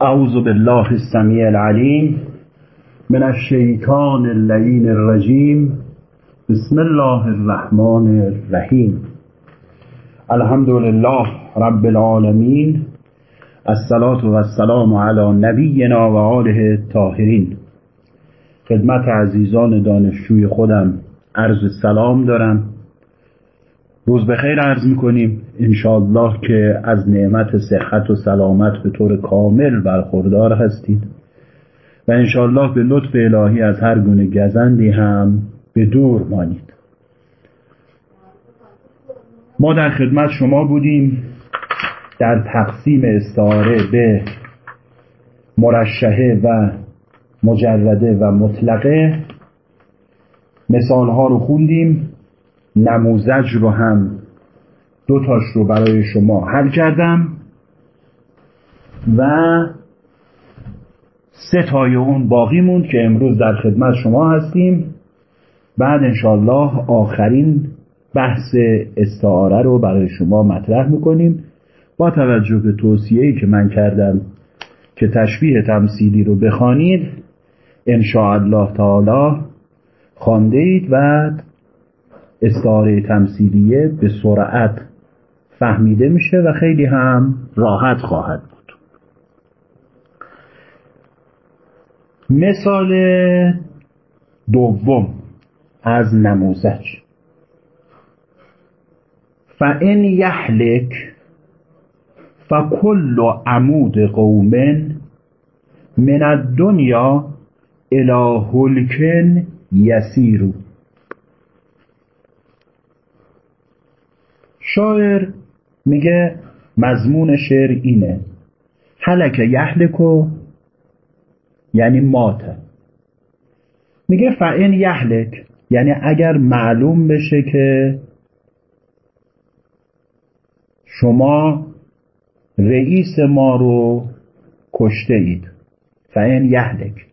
اعوذ بالله السمیع العلیم من الشیطان اللعین الرجیم. بسم الله الرحمن الرحیم. الحمد لله رب العالمین. الصلاة و السلام علی نبینا و آله الطاهرین. خدمت عزیزان دانشجوی خودم عرض سلام دارم. روز بخیر عرض می‌کنیم. انشاءالله که از نعمت صحت و سلامت به طور کامل برخوردار هستید. و انشاءالله به لطف الهی از هر گونه گزندی هم به دور مانید. ما در خدمت شما بودیم در تقسیم استعاره به مرشحه و مجرده و مطلقه. مثال ها رو خوندیم نموزج رو هم دو تاش رو برای شما حل کردم و سه تای اون باقی موند که امروز در خدمت شما هستیم. بعد انشالله آخرین بحث استعاره رو برای شما مطرح می‌کنیم. با توجه به توصیه‌ای که من کردم که تشبیه تمثیلی رو بخوانید الله تعالی خانده اید و استعاره تمثیلیه به سرعت فهمیده میشه و خیلی هم راحت خواهد بود. مثال دوم از نموزج فان یحلک فکل عمود قوم من الدنیا الى هلکن یسیرو شاعر میگه مضمون شعر اینه. حلک یهلکو یعنی مات میگه فعین یهلک یعنی اگر معلوم بشه که شما رئیس ما رو کشته اید. فعین یهلک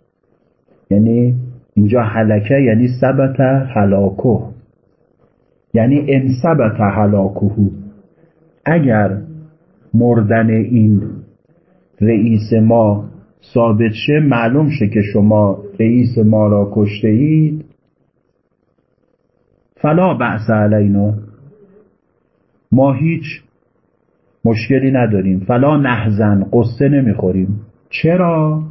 یعنی اینجا حلکه یعنی ثبت حلاکو یعنی انصبت حلاکهو اگر مردن این رئیس ما ثابت شه معلوم شه که شما رئیس ما را کشته اید. فلا بعث علینا. ما هیچ مشکلی نداریم. فلا نحزن قصه نمی‌خوریم. چرا؟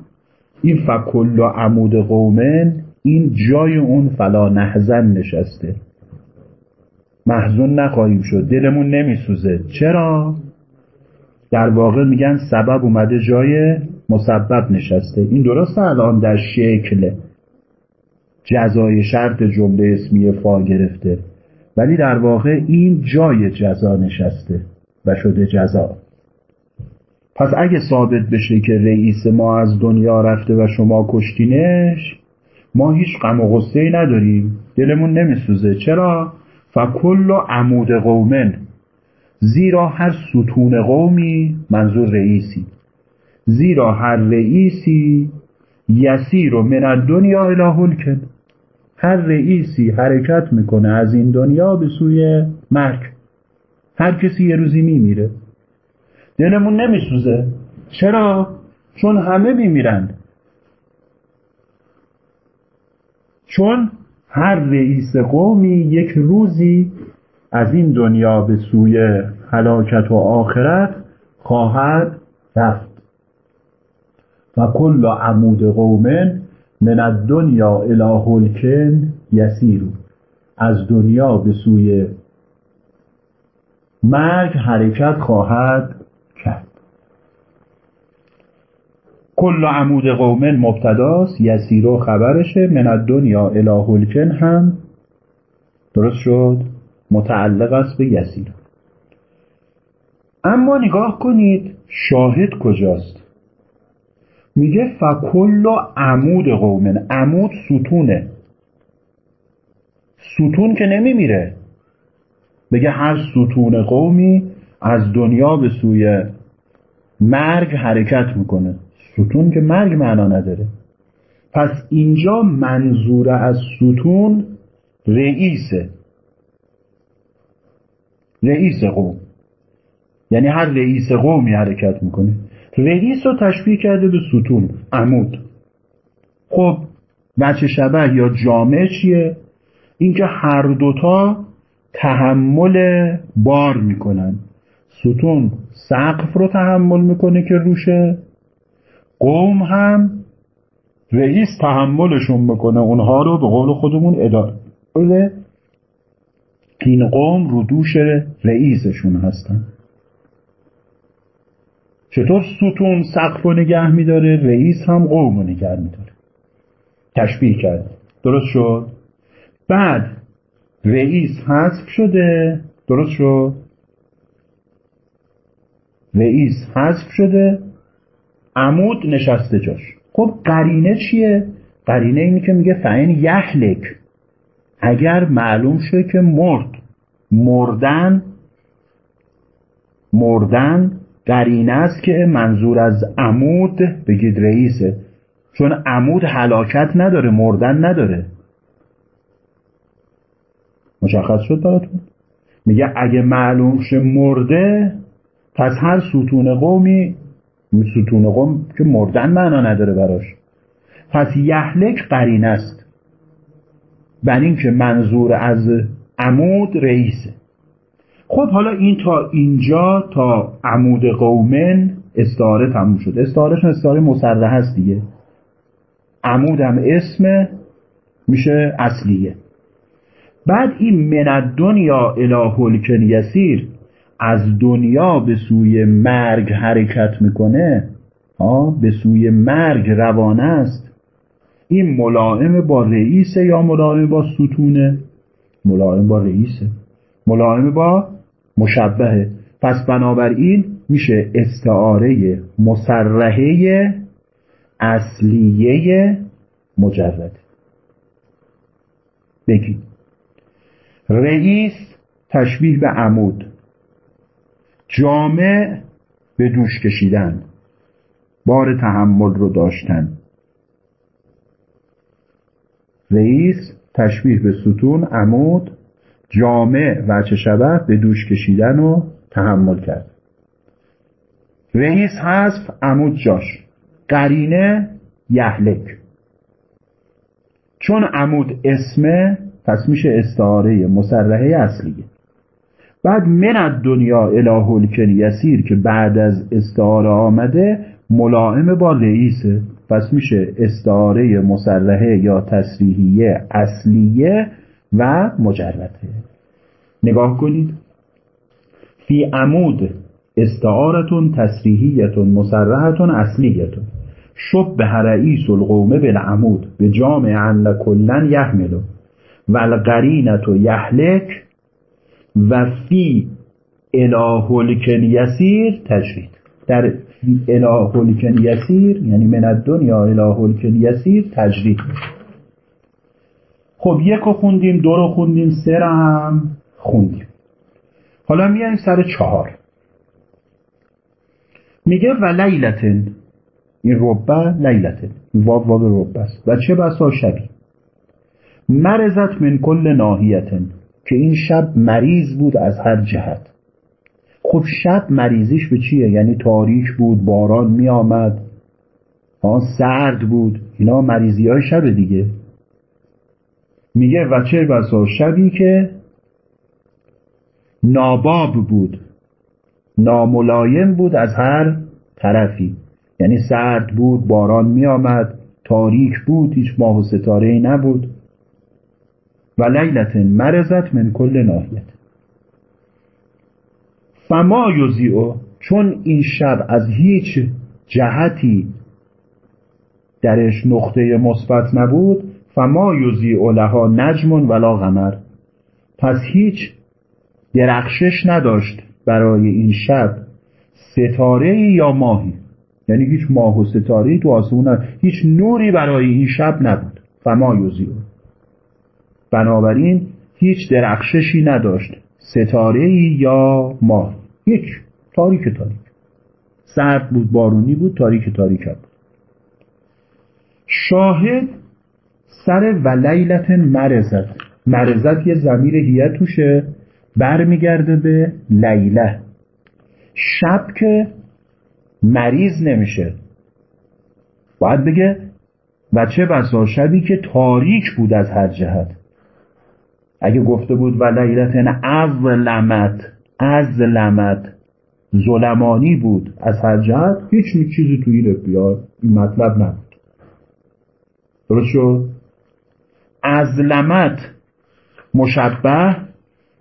این فکل و عمود قومن این جای اون فلا نحزن نشسته. محزون نخواهیم شد. دلمون نمیسوزه. چرا؟ در واقع میگن سبب اومده جای مسبب نشسته. این درسته الان در شکل جزای شرط جمله اسمی فا گرفته. ولی در واقع این جای جزا نشسته و شده جزا. پس اگه ثابت بشه که رئیس ما از دنیا رفته و شما کشتینش ما هیچ غم و غصه نداریم. دلمون نمیسوزه. چرا؟ فکل عمود قومن زیرا هر ستون قومی منظور رئیسی. زیرا هر رئیسی یسیر و من دنیا اله کن هر رئیسی حرکت می‌کنه از این دنیا به سوی مرگ. هر کسی یه روزی میمیره. دلمون نمیسوزه. چرا؟ چون همه میمیرن. چون هر رئیس قومی یک روزی از این دنیا به سوی هلاکت و آخرت خواهد رفت. و کل عمود قومن من الدنیا الی هلکن یسیرو از دنیا به سوی مرگ حرکت خواهد کرد کل عمود قومن مبتداست یسیرو خبرشه من دنیا الهلکن هم درست شد؟ متعلق است به یسیر اما نگاه کنید شاهد کجاست؟ میگه فکل عمود قومن عمود ستونه. ستون که نمیمیره. بگه هر ستون قومی از دنیا به سوی مرگ حرکت می‌کنه. ستون که مرگ معنا نداره. پس اینجا منظور از ستون رئیسه. رئیس قوم. یعنی هر رئیس قومی حرکت می‌کنه. رئیس رو تشبیه کرده به ستون عمود. خب وچه شبه یا جامعه چیه؟ اینکه هر دوتا تحمل بار می‌کنن. ستون سقف رو تحمل می‌کنه که روشه. قوم هم رئیس تحملشون می‌کنه اونها رو به قول خودمون اداره این قوم رو دوش رئیسشون هستن. چطور ستون سقف رو نگه میداره؟ رئیس هم قوم رو نگه میداره. تشبیه کرد. درست شد؟ بعد رئیس حذف شده. درست شد؟ رئیس حذف شده. عمود نشسته جاش. خب قرینه چیه؟ قرینه اینی که میگه فعین یحلک. اگر معلوم شده که مرد. مردن مردن قرینه است که منظور از عمود بگید رئیسه. چون عمود حلاکت نداره مردن نداره. مشخص شد براتون؟ میگه اگه معلوم شه مرده پس هر ستون قومی ستون قوم که مردن معنا نداره براش. پس یهلک قرین است. بر این که منظور از عمود رئیسه. خب حالا این تا اینجا تا عمود قومن استعاره تموم شد. استعارهشون استعاره مسرح هست دیگه. عمودم اسم میشه اصلیه. بعد این من دنیا اله یسیر از دنیا به سوی مرگ حرکت می‌کنه ها به سوی مرگ روانه است. این ملائم با رئیسه یا ملائم با ستونه؟ ملائم با رئیسه. ملائم با مشبهه. پس بنابراین میشه استعاره مسرحه اصلیه مجرد. بگید رئیس تشبیه به عمود. جامع به دوش کشیدن بار تحمل رو داشتن. رئیس تشبیه به ستون عمود جامع و چه شبه به دوش کشیدن و تحمل کرد. رئیس حذف عمود جاش. قرینه یهلک. چون عمود اسمه پس میشه استعاره مسرحه اصلیه. بعد من دنیا اله یسیر که بعد از استعاره آمده ملائم با رئیسه. پس میشه استعاره مسرحه یا تصریحیه اصلیه و مجرده. نگاه کنید. فی عمود استعارتون تصریحیتون مسرحتون اصلیتون. شب به رئیس القوم بالعمود به جامع ان کلن یحملو. و القرینت یحلک و فی اله یسیر تجرید در اله یسیر یعنی من دنیا اله یسیر تجرید خب یک رو خوندیم دو رو خوندیم سه رو هم خوندیم. حالا میایم سر چهار. میگه و لیلتن. این ربه لیلتن. واب واب ربه است. و چه بسا شبی مرزت من کل ناحیتن. که این شب مریض بود از هر جهت. خب شب مریضیش به چیه؟ یعنی تاریک بود باران می آمد سرد بود. اینا مریضی های شب دیگه. میگه و چه بسا؟ شبی که ناباب بود. ناملایم بود از هر طرفی. یعنی سرد بود باران می آمد تاریک بود هیچ ماه و ستاره ای نبود. و لیلت مرزت من کل ناحیت فما یوزیو چون این شب از هیچ جهتی درش نقطه مثبت نبود فما یوزیو لها نجم ولا غمر پس هیچ درخشش نداشت برای این شب ستاره یا ماهی. یعنی هیچ ماه و ستاره تو آسمون هیچ نوری برای این شب نبود. فما یوزیو بنابراین هیچ درخششی نداشت. ستاره یا ماه. هیچ تاریک تاریک. سرد بود بارونی بود تاریک تاریک بود. شاهد سر ولیلت مرزت. مرزت یه زمیر هیه توشه برمیگرده به لیله. شب که مریض نمیشه. باید بگه و چه بسا شبی که تاریک بود از هر جهت. اگه گفته بود و لیلتن از لمت از لمت ظلمانی بود از هر جهت هیچ چیزی توی این بیاد این مطلب نبود. درست شد؟ از لمت مشبه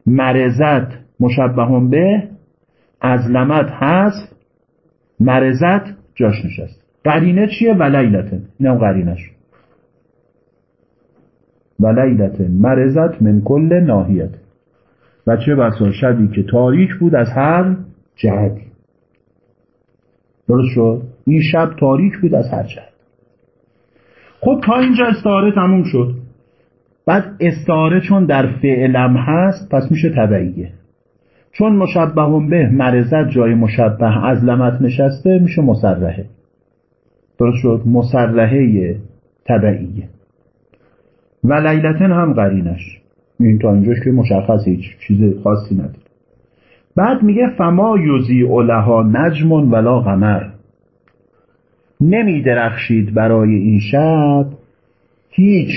مرزت مشبه به از لمت هست مرزت جاش نشست. قرینه چیه؟ ولیلته اینم قرینش ولیلته مرزت من کل ناحیت. و چه بسا شبی که تاریک بود از هر جهتی. درست شد؟ این شب تاریک بود از هر جهت. خب تا اینجا استعاره تموم شد. بعد استعاره چون در فعلم هست پس میشه تبعیه چون مشبه به مرزت جای مشبه از لمت نشسته میشه مسرحه درست شد؟ مسرحه تبعیه و لیلتن هم قرینش. این تا اینجاش که مشخص هیچ چیز خاصی نداره. بعد میگه فما یوزی لها نجمون ولا قمر نمی درخشید برای این شب هیچ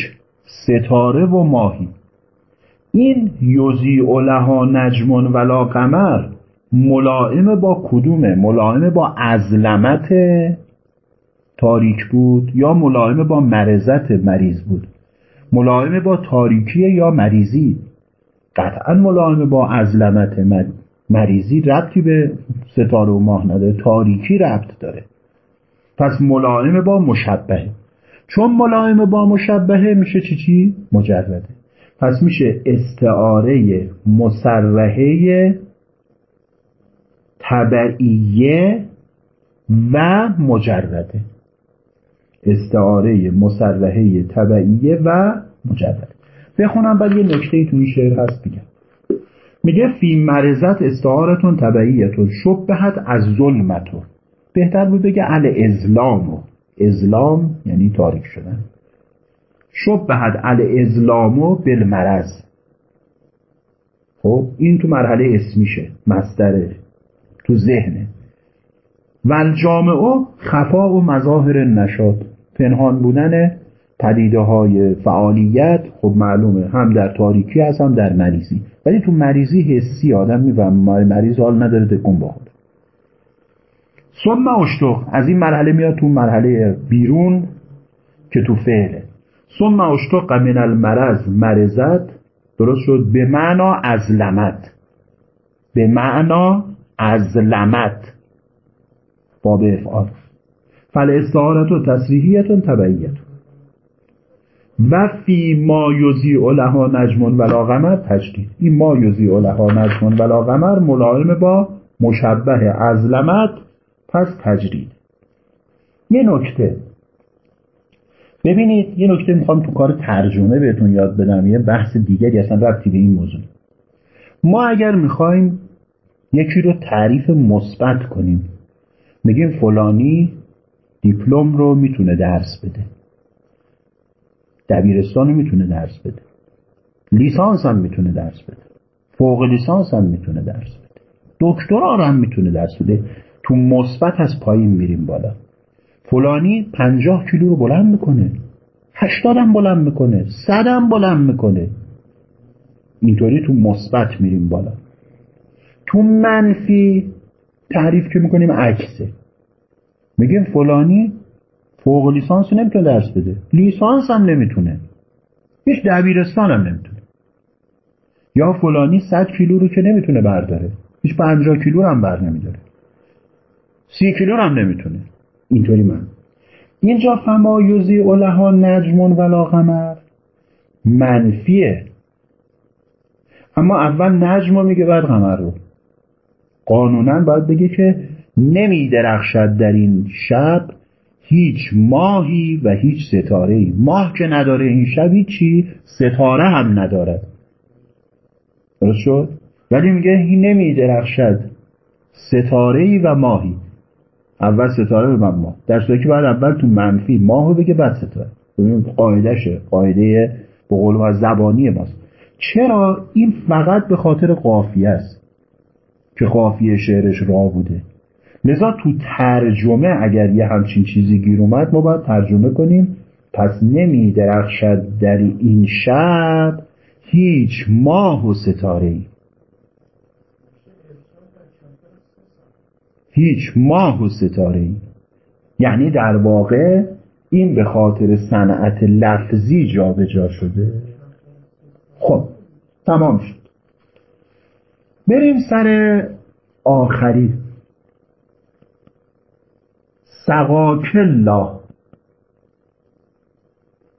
ستاره و ماهی. این یوزی لها نجمون ولا قمر ملائم با کدومه؟ ملائم با ازلمت تاریک بود یا ملائم با مرزت مریض بود؟ ملائم با تاریکی یا مریضی؟ قطعا ملائم با ازلمت مریضی ربطی به ستاره و ماه نداره تاریکی ربط داره. پس ملائم با مشبهه. چون ملائم با مشبهه میشه چی چی؟ مجرده. پس میشه استعاره مسرحه تبعیه و مجرده. استعاره مسرحه تبعیه و مجرده بخونم بعد یه نکته تو این شعر هست بگم میگه فی مرزت استعارتون تبعیتون شبهت از ظلمتون. بهتر بود بگه ال ازلامو ازلام یعنی تاریک شدن. شبهت ال ازلامو بالمرض. خب این تو مرحله اسمیشه مستره تو ذهنه. و جامعه خفا و مظاهر نشاد پنهان بودن پدیده های فعالیت خب معلومه هم در تاریکی هست هم در مریضی. ولی تو مریضی حسی آدم میفهم مریض حال نداره تکون بخوره. ثم اشتق. از این مرحله میاد تو مرحله بیرون که تو فعله. ثم اشتق من المرض. مرزت درست شد. به معنا ازلمت. به معنا ازلمت. باب افعال. فل استعارت و تصریحیتون تبعیت و فی ما یوزی لها نجمون ولا قمر تجدید این ما یوزی لها نجمون ولا قمر ملائم با مشبه ازلمت پس تجرید یه نکته. ببینید یه نکته می‌خوام تو کار ترجمه بهتون یاد بدم. یه بحث دیگری اصلا ربطی به این موضوع. ما اگر می‌خوایم یکی رو تعریف مثبت کنیم میگیم فلانی دیپلم رو می‌تونه درس بده. دبیرستان می‌تونه درس بده. لیسانس هم می‌تونه درس بده. فوق لیسانس هم می‌تونه درس بده. دکترا هم می‌تونه درس بده. تو مثبت از پایین میریم بالا. فلانی پنجاه کیلو رو بلند می‌کنه. هشتادم بلند می‌کنه. صدم بلند می‌کنه. اینطوری تو مثبت میریم بالا. تو منفی تعریف که می‌کنیم عکسه. میگیم فلانی فوق لیسانس نمی‌تونه درس بده. لیسانس هم نمی‌تونه. هیچ دبیرستان هم نمی‌تونه. یا فلانی صد کیلو رو که نمی‌تونه برداره. هیچ پنجاه کیلو هم بر نمیداره. سی کیلو هم نمی‌تونه. اینطوری من. اینجا فما یوزی اولها نجمون ولا قمر منفیه. اما اول نجم میگه بعد قمر رو. قانونا باید بگه که نمی درخشد در این شب هیچ ماهی و هیچ ستاره ای ماه که نداره این شب هیچی ستاره هم ندارد. درست شد؟ ولی میگه این نمی درخشد ستاره ای و ماهی. اول ستاره و ماه. در صورتی که بعد اول تو منفی ماهو بگه بعد ستاره. قاعدشه قاعده به قول زبانی ماست. چرا این فقط به خاطر قافیه است که قافیه شعرش را بوده؟ لذا تو ترجمه اگر یه همچین چیزی گیر اومد ما باید ترجمه کنیم. پس نمی درخشد در این شب هیچ ماه و ستاره ای. هیچ ماه و ستاره ای. یعنی در واقع این به خاطر صنعت لفظی جابجا شده. خب تمام شد. بریم سر آخری. سقاک الله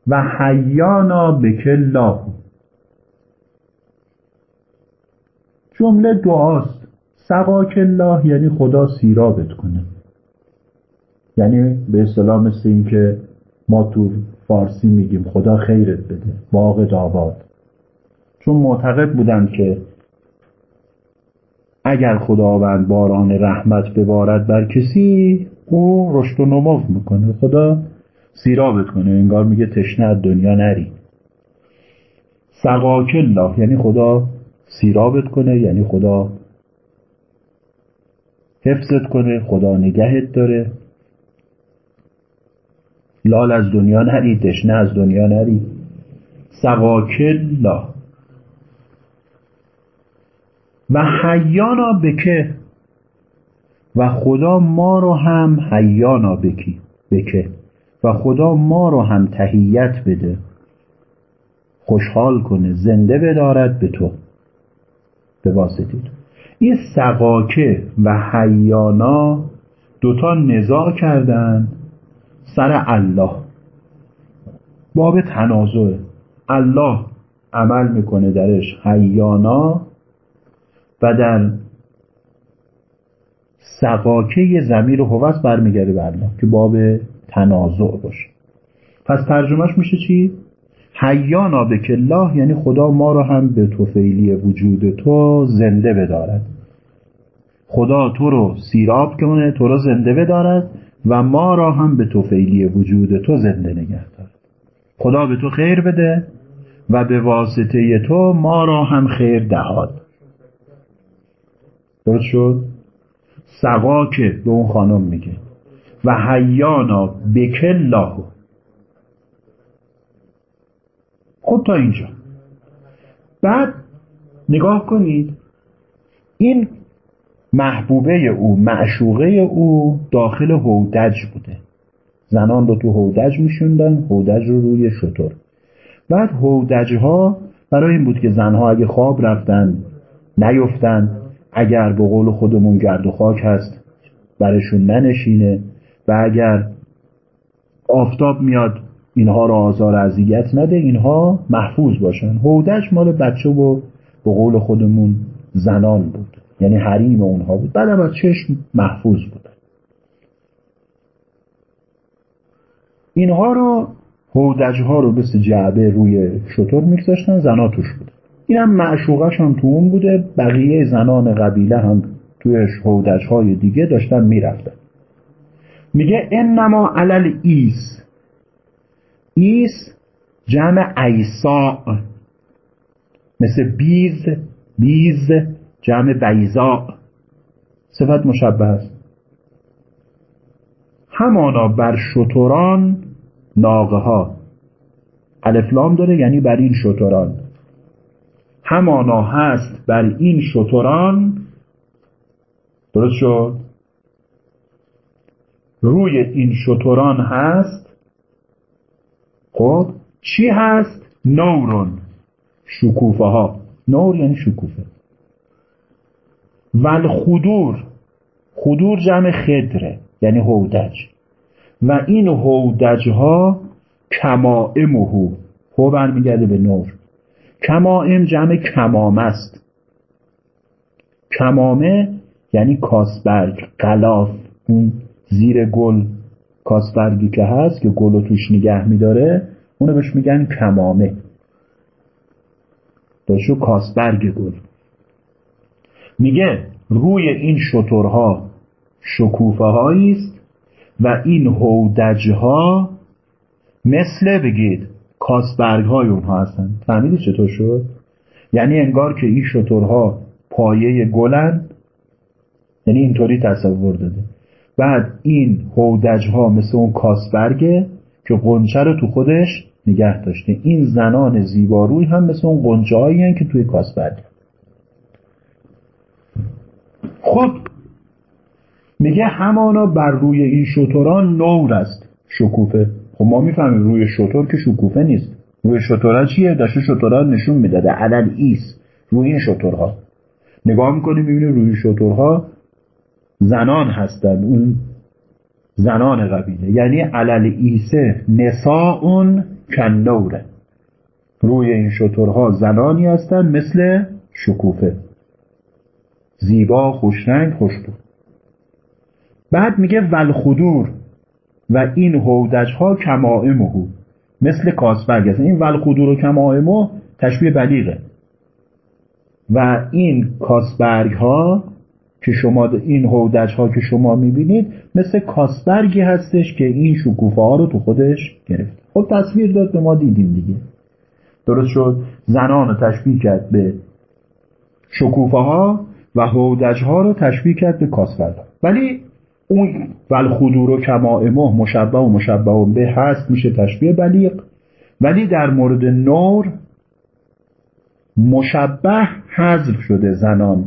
و حیانا بکالله جمله دعاست. سقاک الله یعنی خدا سیرابت کنه. یعنی به اصطلاح مثل این که ما تو فارسی میگیم خدا خیرت بده باغ آباد چون معتقد بودند که اگر خداوند باران رحمت ببارد بر کسی او رشد و نمو می‌کنه. خدا سیرابت کنه انگار میگه تشنه از دنیا نری. سقاک الله یعنی خدا سیرابت کنه یعنی خدا حفظت کنه خدا نگهت داره. لال از دنیا نری تشنه از دنیا نری. سقاک الله و حیانا بکه و خدا ما رو هم حیانا بکی بکه. و خدا ما رو هم تهیت بده. خوشحال کنه زنده بدارد به تو. به واسطه تو. این سقاکه و حیانا دوتا نزاع کردن سر الله. باب تنازع الله عمل می‌کنه درش حیانا و در سقاکه زمیر و هوس برمیگرده به الله که باب تنازع باشه. پس ترجمهش میشه چی؟ حیانا به الله یعنی خدا ما رو هم به توفیلی وجود تو زنده بدارد. خدا تو رو سیراب کنه تو رو زنده بدارد و ما را هم به توفیلی وجود تو زنده نگه دارد. خدا به تو خیر بده و به واسطه تو ما را هم خیر دهاد. درست شد؟ سقاکه به اون خانم میگه. و حیانا بکلاهو خب تا اینجا. بعد نگاه کنید. این محبوبه او معشوقه او داخل هودج بوده. زنان رو تو هودج میشوندن هودج رو روی شطور بعد هودج ها برای این بود که زنها اگه خواب رفتن نیفتن اگر به قول خودمون گرد و خاک هست برشون ننشینه و اگر آفتاب میاد اینها را آزار اذیت نده اینها محفوظ باشن. هودش مال بچه و به قول خودمون زنان بود یعنی حریم اونها بود. بعدم از چشم محفوظ بودن اینها رو هودج ها رو مثل جعبه روی شطور میگذاشتن زنا توش بودن این هم معشوقش هم تو اون بوده بقیه زنان قبیله هم توی هودج های دیگه داشتن می‌رفتن. میگه إنما علی العیس عیس جمع عیساء مثل بیض بیض جمع بیضاء صفت مشبه است. همانا بر شتران ناقه ها الف لام داره یعنی بر این شتران. همانا هست بر این شتران درست شد؟ روی این شتران هست خب چی هست؟ نورون شکوفه ها. نور یعنی شکوفه. ول خدور خدور جمع خدره یعنی هودج. و این هودج ها کمائمهو هو برمیگرده به نور. کمائم جمع کمامه است. کمامه یعنی کاسبرگ قلاف اون زیر گل کاسبرگی که هست که گل رو توش نگه میداره اونو بهش میگن کمامه. داشو کاسبرگ گل. میگه روی این شترها شکوفه است و این هودجها مثل بگید کاسبرگ های اونها هستن. فهمیدی چطور شد؟ یعنی انگار که این شترها پایه گلن. یعنی اینطوری تصور داده. بعد این هودج ها مثل اون کاسبرگه که قنچه رو تو خودش نگه داشته. این زنان زیباروی هم مثل اون قنچه هایی که توی کاسبرگه خب میگه همانا بر روی این شطران نور است. شکوفه. خب ما می‌فهمیم روی شطور که شکوفه نیست. روی شطورها چیه؟ داشته شطورها نشون می‌داده. علل ایس. روی این شطورها. نگاه می‌کنیم می‌بینیم روی شطورها زنان هستند اون زنان قبیله. یعنی علل ایسه نساء کنوره روی این شطورها زنانی هستند مثل شکوفه. زیبا خوشرنگ خوشبو. بعد میگه ولخدور. و این هودج ها کمائمه. مثل کاسبرگ هست این ولخدور و کمائمه تشبیه بلیغه. و این کاسبرگ ها که شما این هودج ها که شما می‌بینید مثل کاسبرگی هستش که این شکوفه ها رو تو خودش گرفت. خب تصویر داد به ما دیدیم دیگه. درست شد؟ زنان رو تشبیه کرد به شکوفه ها و هودج ها رو تشبیه کرد به کاسبرگ ولی اون والخدور و کمائمه مشبه و مشبه به هست میشه تشبیه بلیغ. ولی در مورد نور مشبه حذف شده زنان.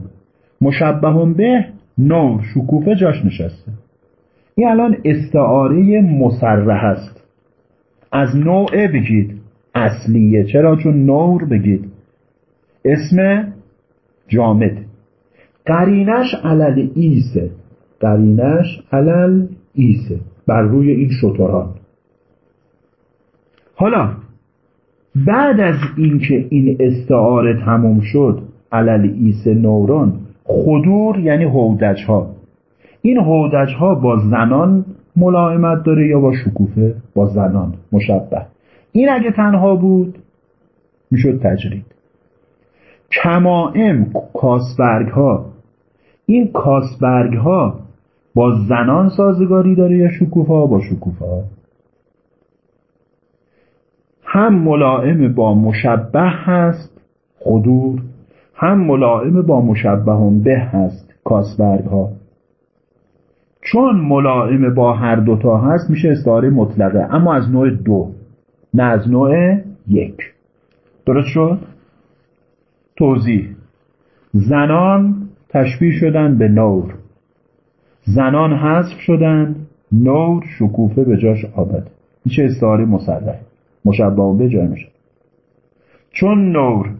مشبه به نور شکوفه جاش نشسته. این الان استعاره مسرح است. از نوع بگید. اصلیه. چرا؟ چون نور بگید. اسم جامد. قرینش علل ایسه. قرینش علل ایسه بر روی این شطران حالا بعد از اینکه این استعاره تموم شد علل ایسه نوران خدور یعنی هودج ها این هودج ها با زنان ملائمت داره یا با شکوفه؟ با زنان مشبه. این اگه تنها بود می‌شد تجرید. کمائم کاسبرگ ها این کاسبرگ ها با زنان سازگاری داره یا شکوفه ها با شکوفه ها هم ملائم با مشبه هست خدور هم ملائم با مشبه به هست کاسبرگ ها چون ملائم با هر دوتا هست میشه استعاره مطلقه. اما از نوع دو نه از نوع یک. درست شد؟ توضیح. زنان تشبیه شدن به نور. زنان حذف شدن نور شکوفه به جاش آمد. میشه استعاره مسلح. مشبه به جای میشه چون نور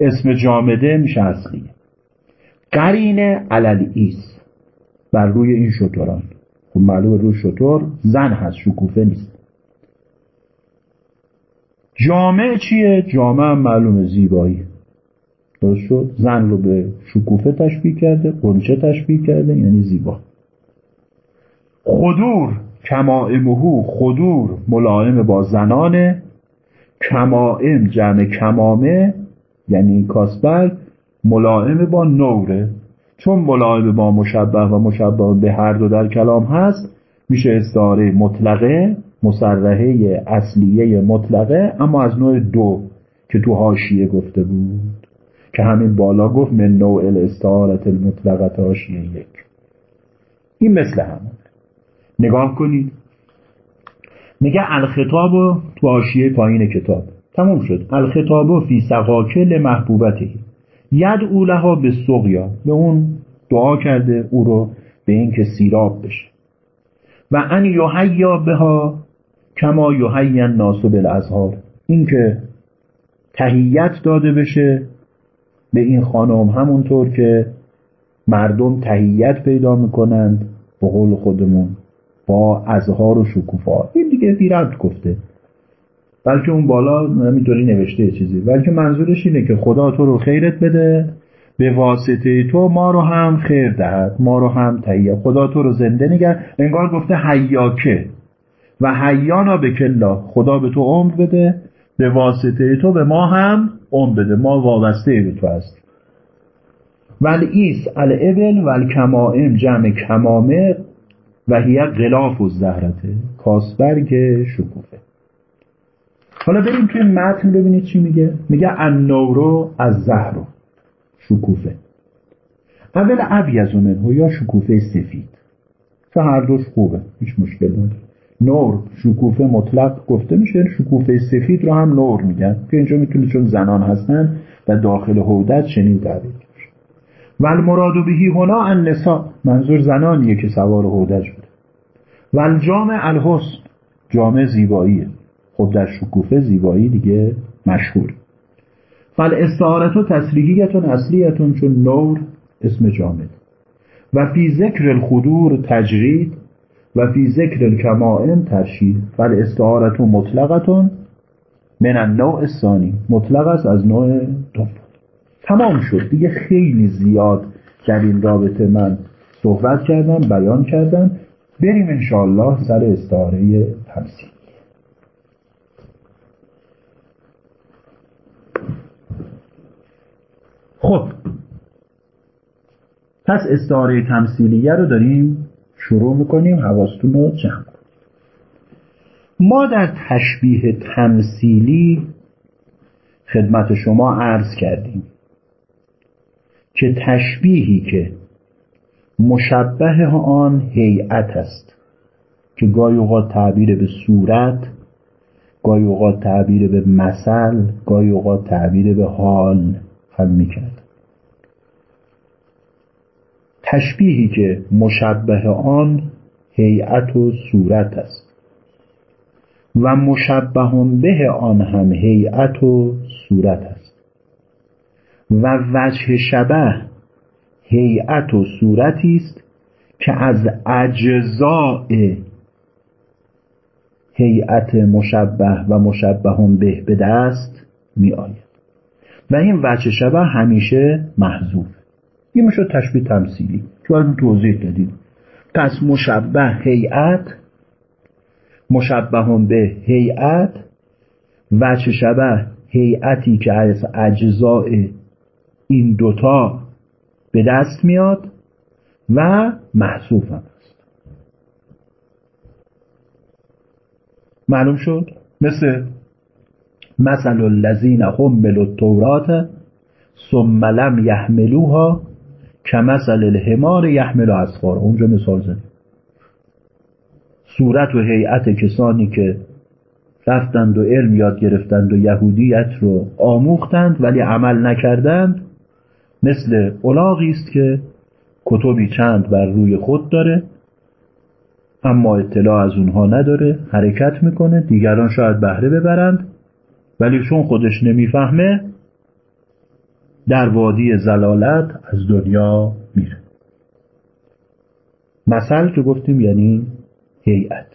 اسم جامده میشه اصلیه قرین علل ایس بر روی این شطوران خب معلوم روی شطور زن هست شکوفه نیست. جامع چیه؟ جامع هم معلومه زیبایی. درست شد زن رو به شکوفه تشبیه کرده قنچه تشبیه کرده یعنی زیبا. خدور کمائمهو خدور ملائم با زنانه. کمائم جمع کمامه یعنی کاسبر ملائم با نوره. چون ملائم با مشبه و مشبه به هر دو در کلام هست میشه استعاره مطلقه مسرحه اصلیه مطلقه اما از نوع دو که تو هاشیه گفته بود. که همین بالا گفت من نوع الاستعارت المطلقت هاشیه یک. این مثل همون نگاه کنید. میگه الخطاب تو هاشیه پایین کتاب. تموم شد. الخطاب فی سقاکل محبوبته. ید اولها به سقیا به اون دعا کرده او رو به اینکه سیراب بشه. و ان یحیا بها کما یحیی الناس بالازهار. اینکه تهیت داده بشه به این خانم همونطور که مردم تهیت پیدا می‌کنند به قول خودمون با ازهار و شکوفا. این دیگه بیرد گفته. بلکه اون بالا نمی‌تونی نوشته چیزی. بلکه منظورش اینه که خدا تو رو خیرت بده به واسطه تو ما رو هم خیر دهد ما رو هم تهیه. خدا تو رو زنده نگه. انگار گفته حیاکه. و حیانا به کلا خدا به تو عمر بده. به واسطه تو به ما هم عمر بده. ما وابسته به تو هستیم. ایس الابل ول کمائم جمع کمامه و هی غلاف و زهرته کاسبرگ شکوفه. حالا بریم توی متن ببینید چی میگه. میگه النورو از زهرو شکوفه. اول ابیز منه یا شکوفه سفید. که هر دوش خوبه هیچ مشکل نداره. نور شکوفه مطلق گفته میشه شکوفه سفید رو هم نور میگن که اینجا می‌تونه چون زنان هستن و داخل حودت چنین تعبیر و المراد بهی هنا النساء منظور زنانیه که سوار حودت شده. و الجامع الحسن جامع زیباییه. خب در شکوفه زیبایی دیگه مشهور. فل استعارت و تصریحیتون اصلیتون چون نور اسم جامد و فی ذکر الخدور تجرید و فی ذکر الکمائن ترشید فل استعارت مطلقتون من النوع الثانی. مطلق است از نوع دوم تمام شد. دیگه خیلی زیاد در این رابطه من صحبت کردم بیان کردم. بریم انشاءالله سر استعاره تمثیل خب. پس استعاره تمثیلیه رو داریم شروع می‌کنیم حواستون رو جمع ما در تشبیه تمثیلی خدمت شما عرض کردیم که تشبیهی که مشبه آن هیئت است که گاهی اوقات تعبیر به صورت گاهی اوقات تعبیر به مثل گاهی اوقات تعبیر به حال هم می‌کرد. تشبیهی که مشبه آن هیئت و صورت است. و مشبه به آن هم هیئت و صورت است. و وجه شبه هیئت و صورتی است که از اجزاء هیئت مشبه و مشبه به به دست می آید و این وجه شبه همیشه محذوف این میشه تشبیه تمثیلی که باید توضیح دادیم. پس مشبه هیئت مشبه به هیئت وجه شبه هیئتی که از اجزاء این دوتا به دست میاد و محصوف هم است. معلوم شد؟ مثل مثل الذین حملوا التورات ثم لم یحملوها کمثل الحمار یحمل اسفار اونجا مثال زدیم. صورت و هیئت کسانی که رفتند و علم یاد گرفتند و یهودیت رو آموختند ولی عمل نکردند مثل اولاغی است که کتبی چند بر روی خود داره اما اطلاع از اونها نداره حرکت می‌کنه دیگران شاید بهره ببرند ولی چون خودش نمی‌فهمه در وادی زلالت از دنیا میره. مثل که گفتیم یعنی هیئت.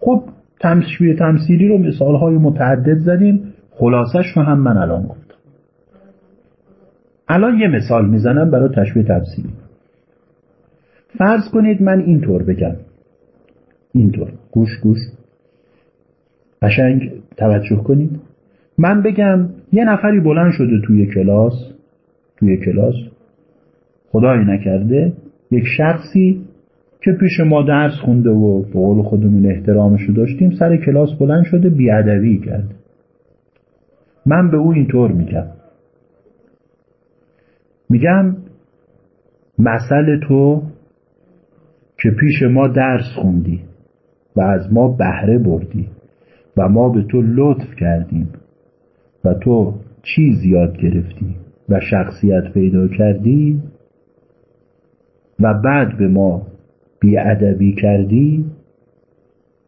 خب تمثیل تمثیلی رو مثال های متعدد زدیم خلاصش رو هم من الان گفتم. الان یه مثال می‌زنم برای تشبیه تمثیلی فرض کنید من اینطور بگم. اینطور. گوش گوش. قشنگ توجه کنید. من بگم یه نفری بلند شده توی کلاس توی کلاس خدایی نکرده یک شخصی که پیش ما درس خونده و به قول خودمون احترامش رو داشتیم سر کلاس بلند شده بیادبی کرد من به او اینطور میگم. میگم مثل تو که پیش ما درس خوندی و از ما بهره بردی و ما به تو لطف کردیم و تو چیز یاد گرفتی و شخصیت پیدا کردی و بعد به ما بیادبی کردی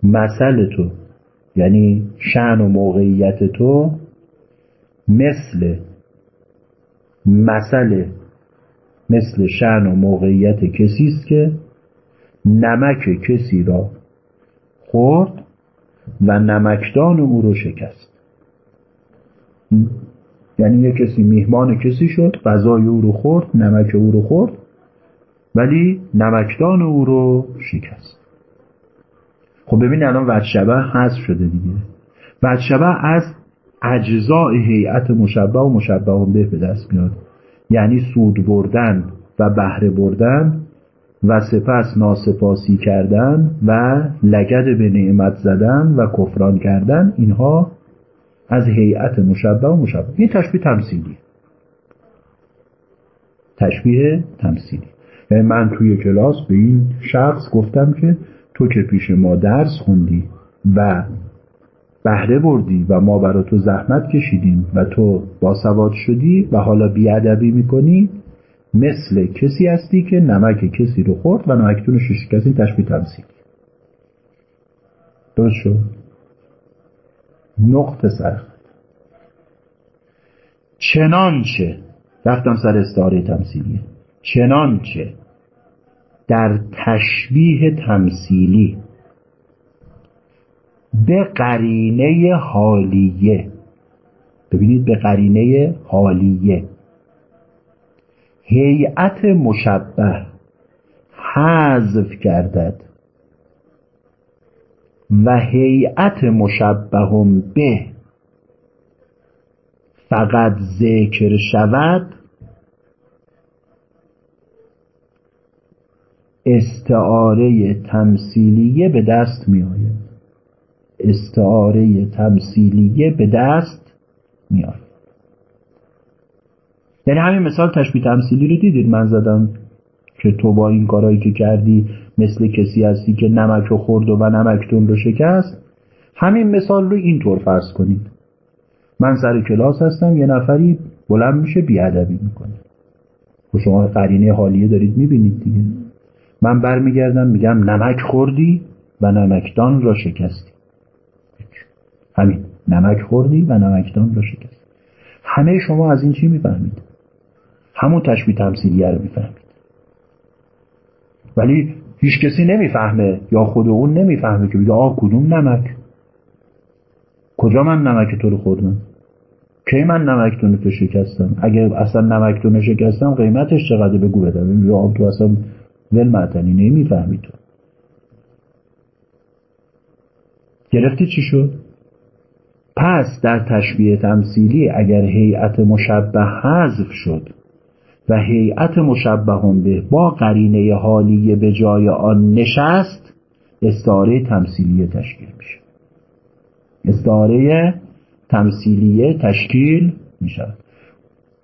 مثل تو یعنی شعن و موقعیت تو مثل مثل مثل شعن و موقعیت کسی است که نمک کسی را خورد و نمکدان او رو شکست. یعنی یه کسی میهمان کسی شد غذای او رو خورد نمک او رو خورد ولی نمکدان او رو شکست. خب ببین الان وجشبه حذف شده دیگه. وجشبه از اجزاء هیئت مشبه و مشبه به به دست میاد. یعنی سود بردن و بهره بردن و سپس ناسپاسی کردن و لگد به نعمت زدن و کفران کردن اینها از هیئت مشبه و مشبه. این تشبیه تمثیلی تشبیه تمثیلی. یعنی من توی کلاس به این شخص گفتم که تو که پیش ما درس خوندی و بهره بردی و ما برای تو زحمت کشیدیم و تو باسواد شدی و حالا بیادبی می‌کنی مثل کسی هستی که نمک کسی رو خورد و نمکتون شش این تشبیه تمثیلی درست شد؟ نقطه سر چنانچه رفتم سر استعاره تمثیلیه چنانچه در تشبیه تمثیلی. به قرینه حالیه. ببینید به قرینه حالیه. هیئت مشبه حذف گردد. و هیئت مشبه به. فقط ذکر شود استعاره تمثیلیه به دست می آید استعاره تمثیلیه به دست می آید یعنی همین مثال تشبیه تمثیلی رو دیدید؟ من زدم که تو با این کارهایی که کردی مثل کسی هستی که نمک رو خورد و نمکتون رو شکست. همین مثال رو اینطور فرض کنید. من سر کلاس هستم یه نفری بلند میشه بیادبی می‌کنه. و خب شما قرینه حالیه دارید می‌بینید دیگه. من برمیگردم میگم نمک خوردی و نمکدان را شکستی. همین. نمک خوردی و نمکدان را شکستی. همه شما از این چی می‌فهمید؟ همون تشبیه تمثیلیه رو می‌فهمید. ولی هیچ کسی نمی‌فهمه یا خود اون نمی‌فهمه که بگه آه کدوم نمک؟ کجا من نمک تو رو خوردم؟ کی من نمکتون رو شکستم؟ اگر اصلا نمکتون رو شکستم قیمتش چقدر بگو بدم؟ یا تو اصلا ول معتنی نمی‌فهمی تو. گرفتی چی شد؟ پس در تشبیه تمثیلی اگر هیئت مشبه حذف شد هیئت مشبه به با قرینه حالیه به جای آن نشست استعاره تمثیلیه تشکیل میشه. استعاره تمثیلیه تشکیل میشه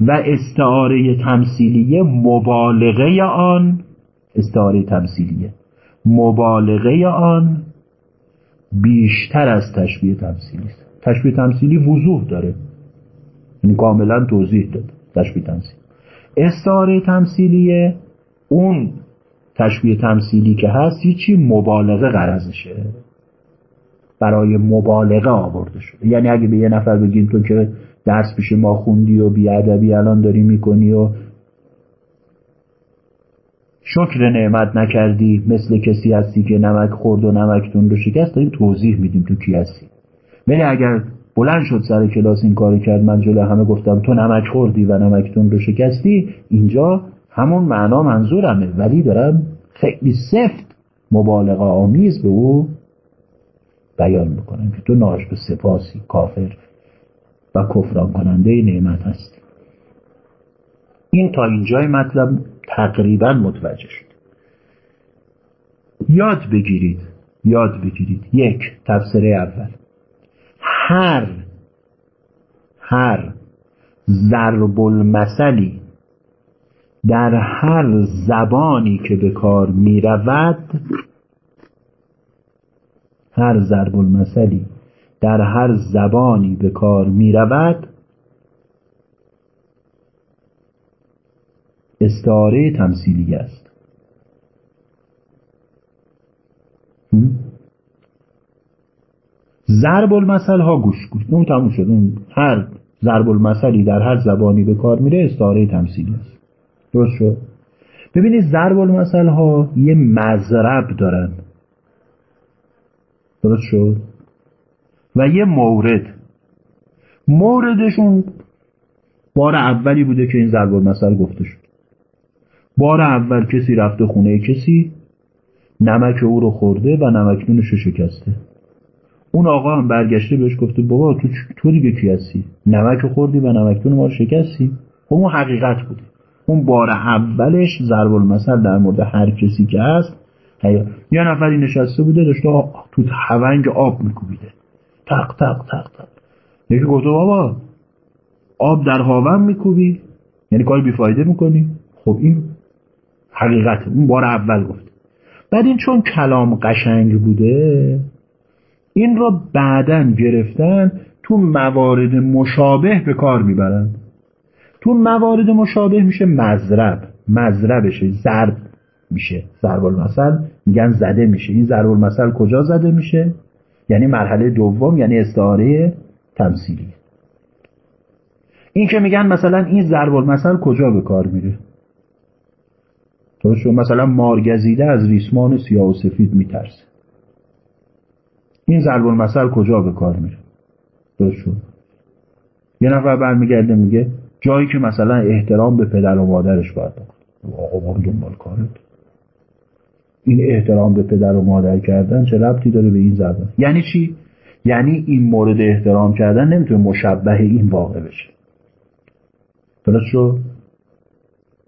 و استعاره تمثیلیه مبالغه آن استعاره تمثیلیه مبالغه آن بیشتر از تشبیه تمثیلی است. تشبیه تمثیلی وضوح داره. یعنی کاملا توضیح داد. تشبیه تمثیلی استعاره تمثیلیه. اون تشبیه تمثیلی که هست هیچی مبالغه قرضشه برای مبالغه آورده شده. یعنی اگه به یه نفر بگیم تو که درس پیش ما خوندی و بیادبی الان داری می‌کنی و شکر نعمت نکردی مثل کسی هستی که نمک خورد و نمکتون رو شکست داریم توضیح میدیم تو کی هستی. ولی اگر بلند شد سر کلاس این کاری کرد. من جلو همه گفتم تو نمک خوردی و نمکتون رو شکستی؟ اینجا همون معنا منظورمه. ولی دارم خیلی سفت مبالغه آمیز به او بیان می‌کنم که تو ناش به سپاسی کافر و کفران کننده نعمت هستی. این تا اینجای مطلب تقریبا متوجه شد. یاد بگیرید. یاد بگیرید. یک تفسیره اول. هر هر ضرب المثلی در هر زبانی که به کار می رود هر ضرب المثلی در هر زبانی به کار می رود استعاره تمثیلی است. ضرب المثل ها گوش گوش. اون تموم شد. اون هر ضرب المثلی در هر زبانی به کار میره استعاره تمثیلی است. درست شد؟ ببینید ضرب المثل ها یه مذرب دارن. درست شد؟ و یه مورد. موردشون بار اولی بوده که این ضرب المثل گفته شد. بار اول کسی رفته خونه کسی نمک او رو خورده و نمکنونش رو شکسته. اون آقا هم برگشته بهش گفته بابا تو تو دیگه کی هستی؟ نمک خوردی و نمکتون ما رو شکستی؟ خب اون حقیقت بوده. اون بار اولش ضرب المثل در مورد هر کسی که هست یه نفری نشسته بوده داشته تو هونگ آب میکوبیده. تق تق تق تق. یکی گفته بابا آب در هاون میکوبی؟ یعنی کار بیفایده می‌کنی؟ خب این حقیقت اون بار اول گفت. بعد این چون کلام قشنگ بوده این را بعدا گرفتن تو موارد مشابه به کار می‌برن. تو موارد مشابه میشه مذرب مذربشه ضرب میشه. ضرب المثل میگن زده میشه. این ضرب المثل کجا زده میشه؟ یعنی مرحله دوم یعنی استعاره تمثیلی. این که میگن مثلا این ضرب المثل کجا به کار میره؟ تو مثلا مارگزیده از ریسمان سیاه و سفید میترسه. این ضرب المثل کجا به کار میره؟ درست یه نفر برمیگرده میگه جایی که مثلا احترام به پدر و مادرش باید آقا دنبال کارت. این احترام به پدر و مادر کردن چه ربطی داره به این زبان یعنی چی؟ یعنی این مورد احترام کردن نمی‌تونه مشبه این واقع بشه. درست شد؟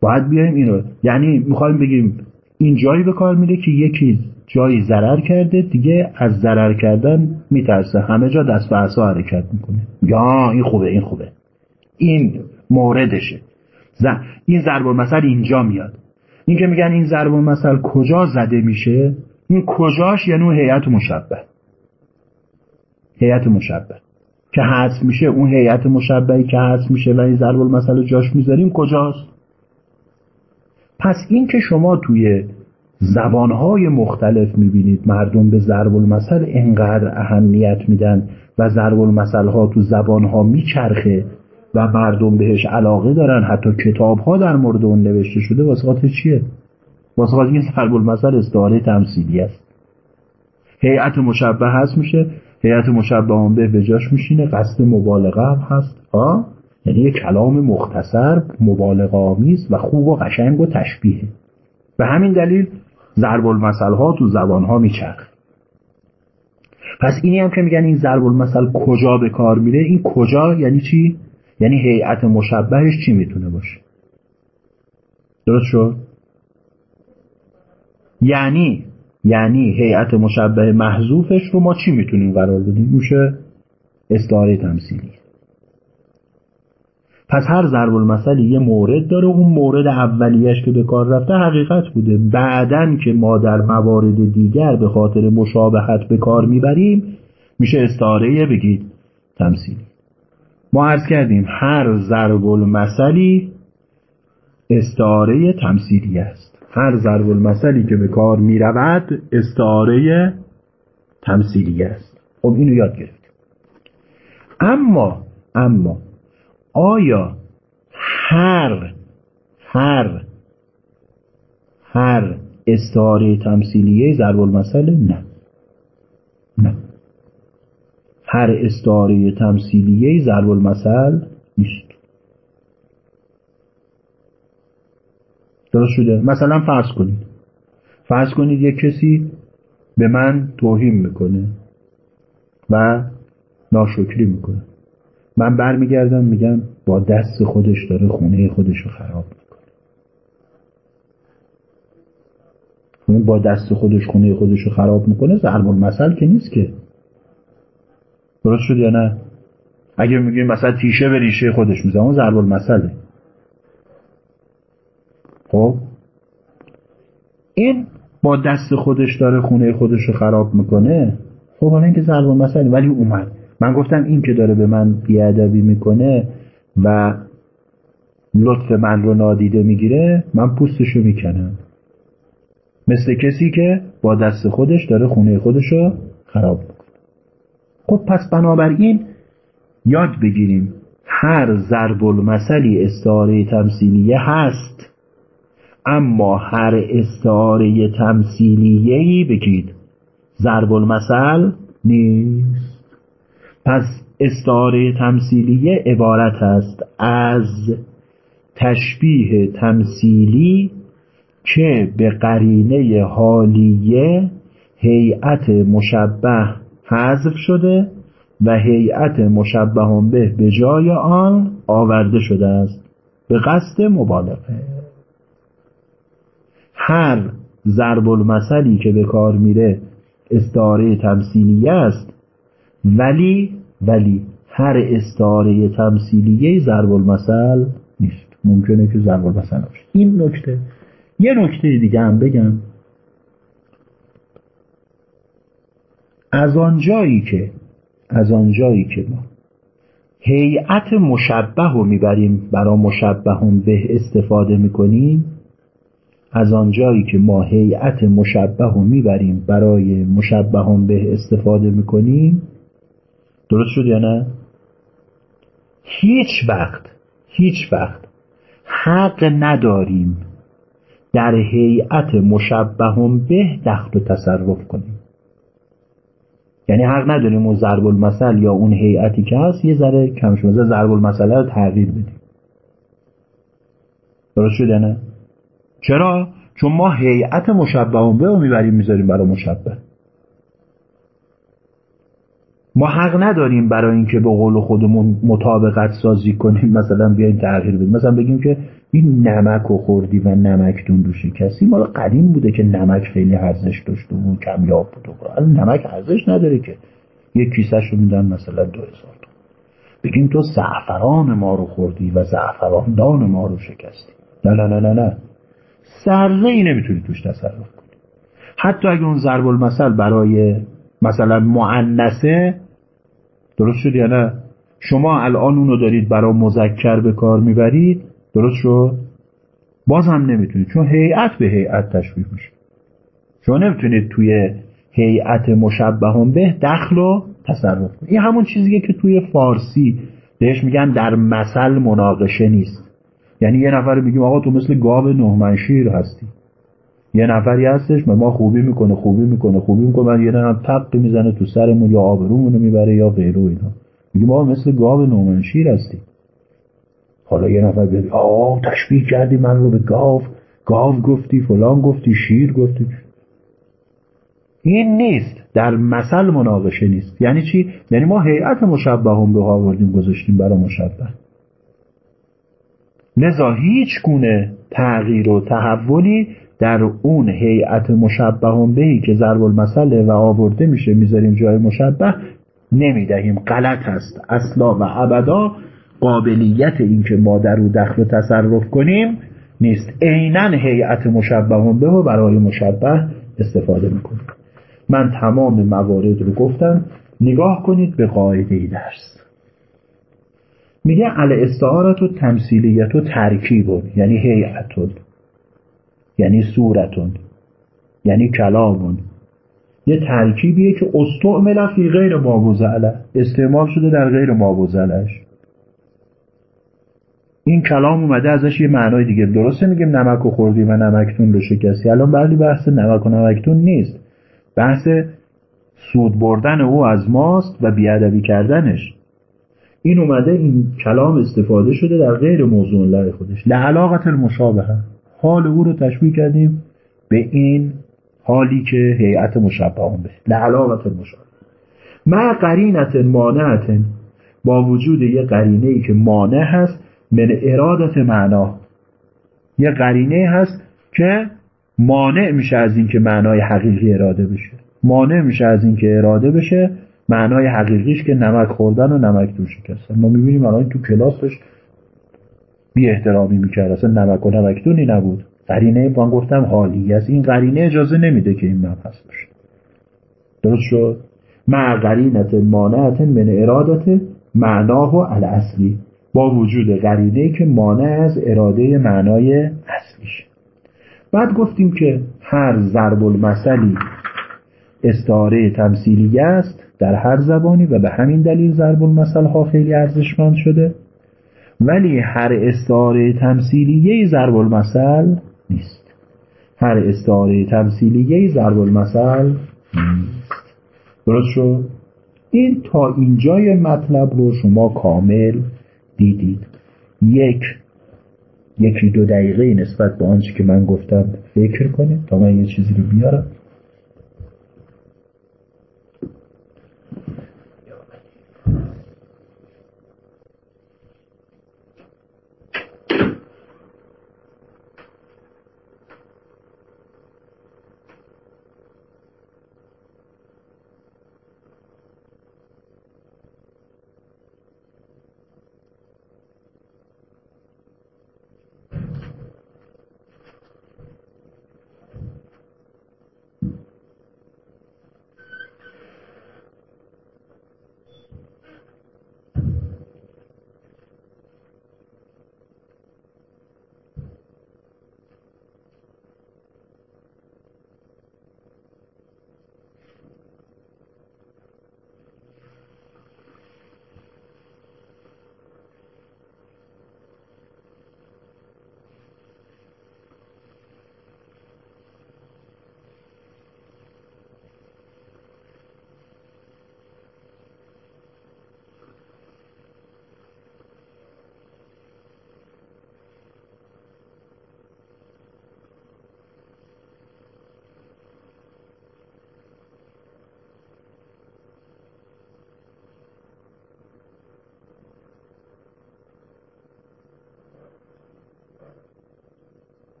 باید بیایم اینو. یعنی می‌خوایم بگیم این جایی به کار میره که یکی جایی ضرر کرده دیگه از ضرر کردن میترسه. همه جا دست به عصا حرکت می‌کنه. یا این خوبه این خوبه. این موردشه. این ضرب المثل اینجا میاد. این که میگن این ضرب المثل کجا زده میشه؟ این کجاش؟ یعنی اون هیئت مشبه. هیئت مشبه. که حذف میشه اون هیئت مشبهی که حذف میشه و این ضرب المثل جاش می‌ذاریم کجاست؟ پس این که شما توی زبانهای مختلف می‌بینید. مردم به ضرب المثل انقدر اهمیت میدن و ضرب المثل ها تو زبانها میچرخه و مردم بهش علاقه دارن. حتی کتاب ها در مورد اون نوشته شده واسه چیه؟ واسه خاطر این ضرب المثل استعاره تمثیلی است. هیئت مشبه هست میشه. هیئت مشبه به به جاش میشینه. قصد مبالغه هم هست. ها یعنی یه کلام مختصر مبالغه آمیز و خوب و قشنگ و تشبیه به همین دلیل ضرب المثل ها تو زبان ها میچرخ پس اینی هم که میگن این ضرب المثل کجا به کار میره این کجا یعنی چی؟ یعنی هیئت مشبهش چی می‌تونه باشه؟ درست شد؟ یعنی یعنی هیئت مشبه محذوفش رو ما چی می‌تونیم قرار بدیم؟ میشه استعاره تمثیلی. پس هر ضرب المثلی یه مورد داره اون مورد اولیش که به کار رفته حقیقت بوده. بعدن که ما در موارد دیگر به خاطر مشابهت به کار می‌بریم میشه استعاره بگید. تمثیلی ما عرض کردیم هر ضرب المثلی استعاره تمثیلی است. هر ضرب المثلی که به کار می رود استعاره تمثیلی است. خب اینو یاد گرفتیم. اما اما آیا هر هر هر استعاره تمثیلیه ضرب المثل نه. نه. هر استعاره تمثیلیه ضرب المثل نیست. درست شده؟ مثلا فرض کنید. فرض کنید یک کسی به من توهین می‌کنه و ناشکری می‌کنه. من برمیگردم میگم با دست خودش داره خونه خودش رو خراب می‌کنه. با دست خودش خونه خودش رو خراب می‌کنه ضرب المثل که نیست که. درست شد یا نه؟ اگه میگیم مثلا تیشه به ریشه خودش می‌زنه اون ضرب المثله. خب؟ این با دست خودش داره خونه خودش رو خراب می‌کنه خب حالا اینکه ضرب المثله ولی اومد. من گفتم این که داره به من بیادبی می‌کنه و لطف من رو نادیده می‌گیره من پوستشو می‌کنم. مثل کسی که با دست خودش داره خونه خودش رو خراب می‌کنه. خب پس بنابراین یاد بگیریم هر ضرب المثلی استعاره تمثیلیه هست اما هر استعاره تمثیلیهی بگید ضرب المثل نیست. پس استعاره تمثیلیه عبارت است از تشبیه تمثیلی که به قرینه حالیه هیئت مشبه حذف شده و هیئت مشبه به به جای آن آورده شده است. به قصد مبالغه. هر ضرب المثلی که به کار میره استعاره تمثیلیه است ولی ولی هر استعاره تمثیلیه ضرب المثل نیست. ممکنه که ضرب المثل باشه این نکته. یه نکته دیگه هم بگم. از آنجایی که از آنجایی که ما هیئت مشبه رو می‌بریم برای مشبه به استفاده می‌کنیم از آنجایی که ما هیئت مشبه رو می‌بریم برای مشبه به استفاده می‌کنیم درست شد یا نه؟ هیچ وقت هیچ وقت حق نداریم در هیئت مشبه به دخل و تصرف کنیم. یعنی حق نداریم اون ضرب المثل یا اون هیئتی که هست یه ذره کم شده ضرب المثل رو تغییر بدیم. درست شده نه؟ چرا؟ چون ما هیئت مشبه به رو می‌بریم می‌ذاریم برای مشبه. ما حق نداریم برای اینکه به قول خودمون مطابقت سازی کنیم. مثلا بیایم تغییر بدیم. مثلا بگیم که این نمک رو خوردی و نمکتون رو شکستی. مال قدیم بوده که نمک خیلی ارزش داشته و کمیاب بود الان نمک ارزش نداره که. یک کیسهش رو میدن مثلا دو هزار بگیم تو زعفران ما رو خوردی و زعفران دان ما رو شکستی. نه نه نه نه نه. سره ای نمی‌تونی توش تصرف کنی. حتی اگه اون ضرب المثل برای مثلا معنسه درست شد یا نه؟ شما الان اونو دارید برای مذکر به کار می‌برید؟ درست شد؟ باز هم نمی‌تونید چون هیئت به هیئت تشبیه میشه. شما نمی‌تونید توی هیئت مشبه به دخل و تصرف کنید. این همون چیزیه که توی فارسی بهش میگن در مثل مناقشه نیست. یعنی یه نفر میگیم آقا تو مثل گاو نهمنشیر هستی. یه نفری هستش ما خوبی می‌کنه خوبی می‌کنه خوبی می‌کنه. من یه نفر تق می‌زنه تو سرمون یا آبرومون رو می‌بره یا غیره اینا. میگیم آقا مثل گاو نومنشیر هستی. حالا یه نفر بیاد آه تشبیه کردی من رو به گاو. گاو گفتی فلان گفتی شیر گفتی. این نیست. در مثل مناقشه نیست. یعنی چی؟ یعنی ما هیئت مشبه به آوردیم گذاشتیم برای مشبه. لذا هیچ گونه تغییر و تحولی در اون هیئت مشبه بهی که ضرب المثل و آورده میشه می‌ذاریم جای مشبه نمی‌دهیم. غلط هست اصلا و ابدا قابلیت اینکه ما در او دخل و تصرف کنیم نیست. عینا هیئت مشبه به و برای مشبه استفاده می‌کنیم. من تمام موارد رو گفتم. نگاه کنید به قاعده درس. میگه ال استعارت و تمثیلیت و ترکیبون یعنی هیئتون یعنی صورتون یعنی کلامون. یه ترکیبیه که استعمل فی غیر مابوزعله. استعمال شده در غیر مابوزعلش این کلام اومده ازش یه معنای دیگه. درسته میگیم نمک و خوردی و نمکتون رو شکستی. الان بعدی بحث نمک و نمکتون نیست. بحث سود بردن او از ماست و بیادبی کردنش. این اومده این کلام استفاده شده در غیر موضوع لای خودش. لعلاقت المشابهه حال او رو تشبیه کردیم به این حالی که هیئت مشبه هم به لعلاقت المشابه مع قرینت مانعت با وجود یه قرینه ای که مانع هست من ارادت معنا. یه قرینه هست که مانع میشه از اینکه معنای حقیقی اراده بشه. مانع میشه از اینکه اراده بشه معنای حقیقیش که نمک خوردن و نمک دوش شکستن ما می‌بینیم الان تو کلاسش بی احترامی می‌کرد. اصلا نمک و نمکتونی نبود. قرینه من گفتم حالی از این قرینه اجازه نمیده که این مبحث باشه. درست شد؟ مع قرینت مانعت من ارادت معناه الاصلی با وجود قرینه که مانع از اراده معنای اصلیش. بعد گفتیم که هر ضرب المثلی استعاره تمثیلی است در هر زبانی و به همین دلیل ضرب المثل ها خیلی ارزشمند شده. ولی هر استعاره تمثیلیه ضرب المثل نیست. هر استعاره تمثیلیه ضرب المثل نیست. درست شد؟ این تا اینجای مطلب رو شما کامل دیدید. یک یکی دو دقیقه نسبت به آنچه که من گفتم فکر کنید تا من یه چیزی رو بیارم.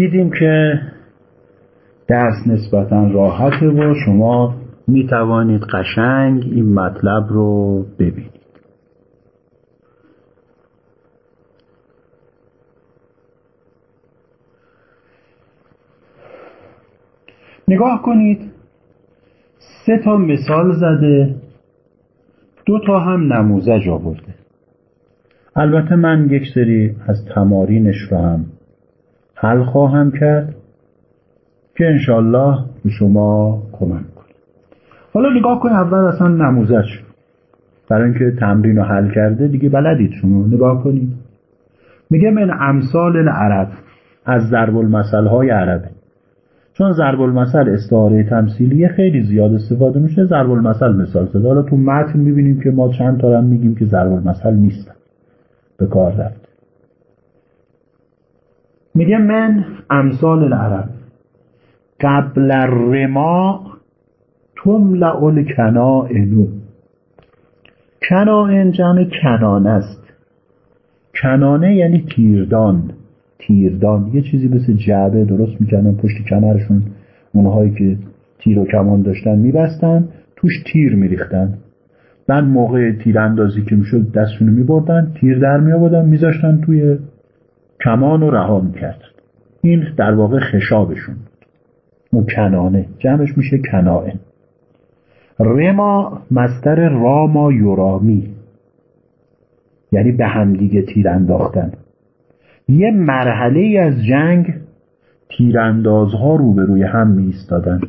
دیدیم که درس نسبتا راحته و شما می توانید قشنگ این مطلب رو ببینید. نگاه کنید سه تا مثال زده دو تا هم نموزج آورده. البته من یک سری از تمارینش رو هم حل خواهم کرد که انشالله به شما کمک کنه حالا نگاه کنید اول اصلا نموزج برای اینکه تمرین رو حل کرده دیگه بلدید شما. نگاه کنید. میگه من امثال العرب از ضرب المثل های عربه چون ضرب المثل استعاره تمثیلی خیلی زیاد استفاده میشه. ضرب المثل مثال زده. حالا تو متن می‌بینیم که ما چند تا میگیم که ضرب المثل نیستن. به کار رفت. میگه من امثال العرب. قبل الرما تملع الکنائن. کنائن جمع کنانه است. کنانه یعنی تیردان. تیردان. یه چیزی مثل جعبه درست می‌کردن پشت کمرشون اونهایی که تیر و کمان داشتن میبستن توش تیر میریختن. بعد موقع تیراندازی که می‌شد دستشونو میبردن تیر در میآوردن میذاشتن توی کمان و رها می‌کرد این در واقع خشابشون بود. اون کنانه. جمعش میشه کنائن. رما مستر راما یورامی. یعنی به همدیگه تیر انداختن. یه مرحله از جنگ تیراندازها روبروی هم می ایستادن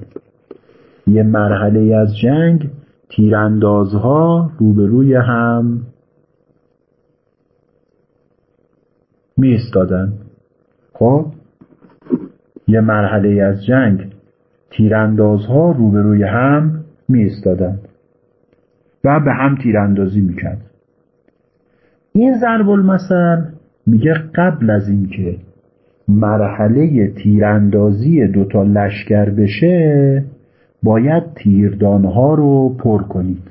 یه مرحله از جنگ تیراندازها روبروی هم می ایستادن. خب. یه مرحله از جنگ تیراندازها روبروی هم می ایستادن و به هم تیراندازی می‌کرد این ضرب المثل میگه قبل از اینکه مرحله تیراندازی دوتا لشکر بشه باید تیردانها رو پر کنید.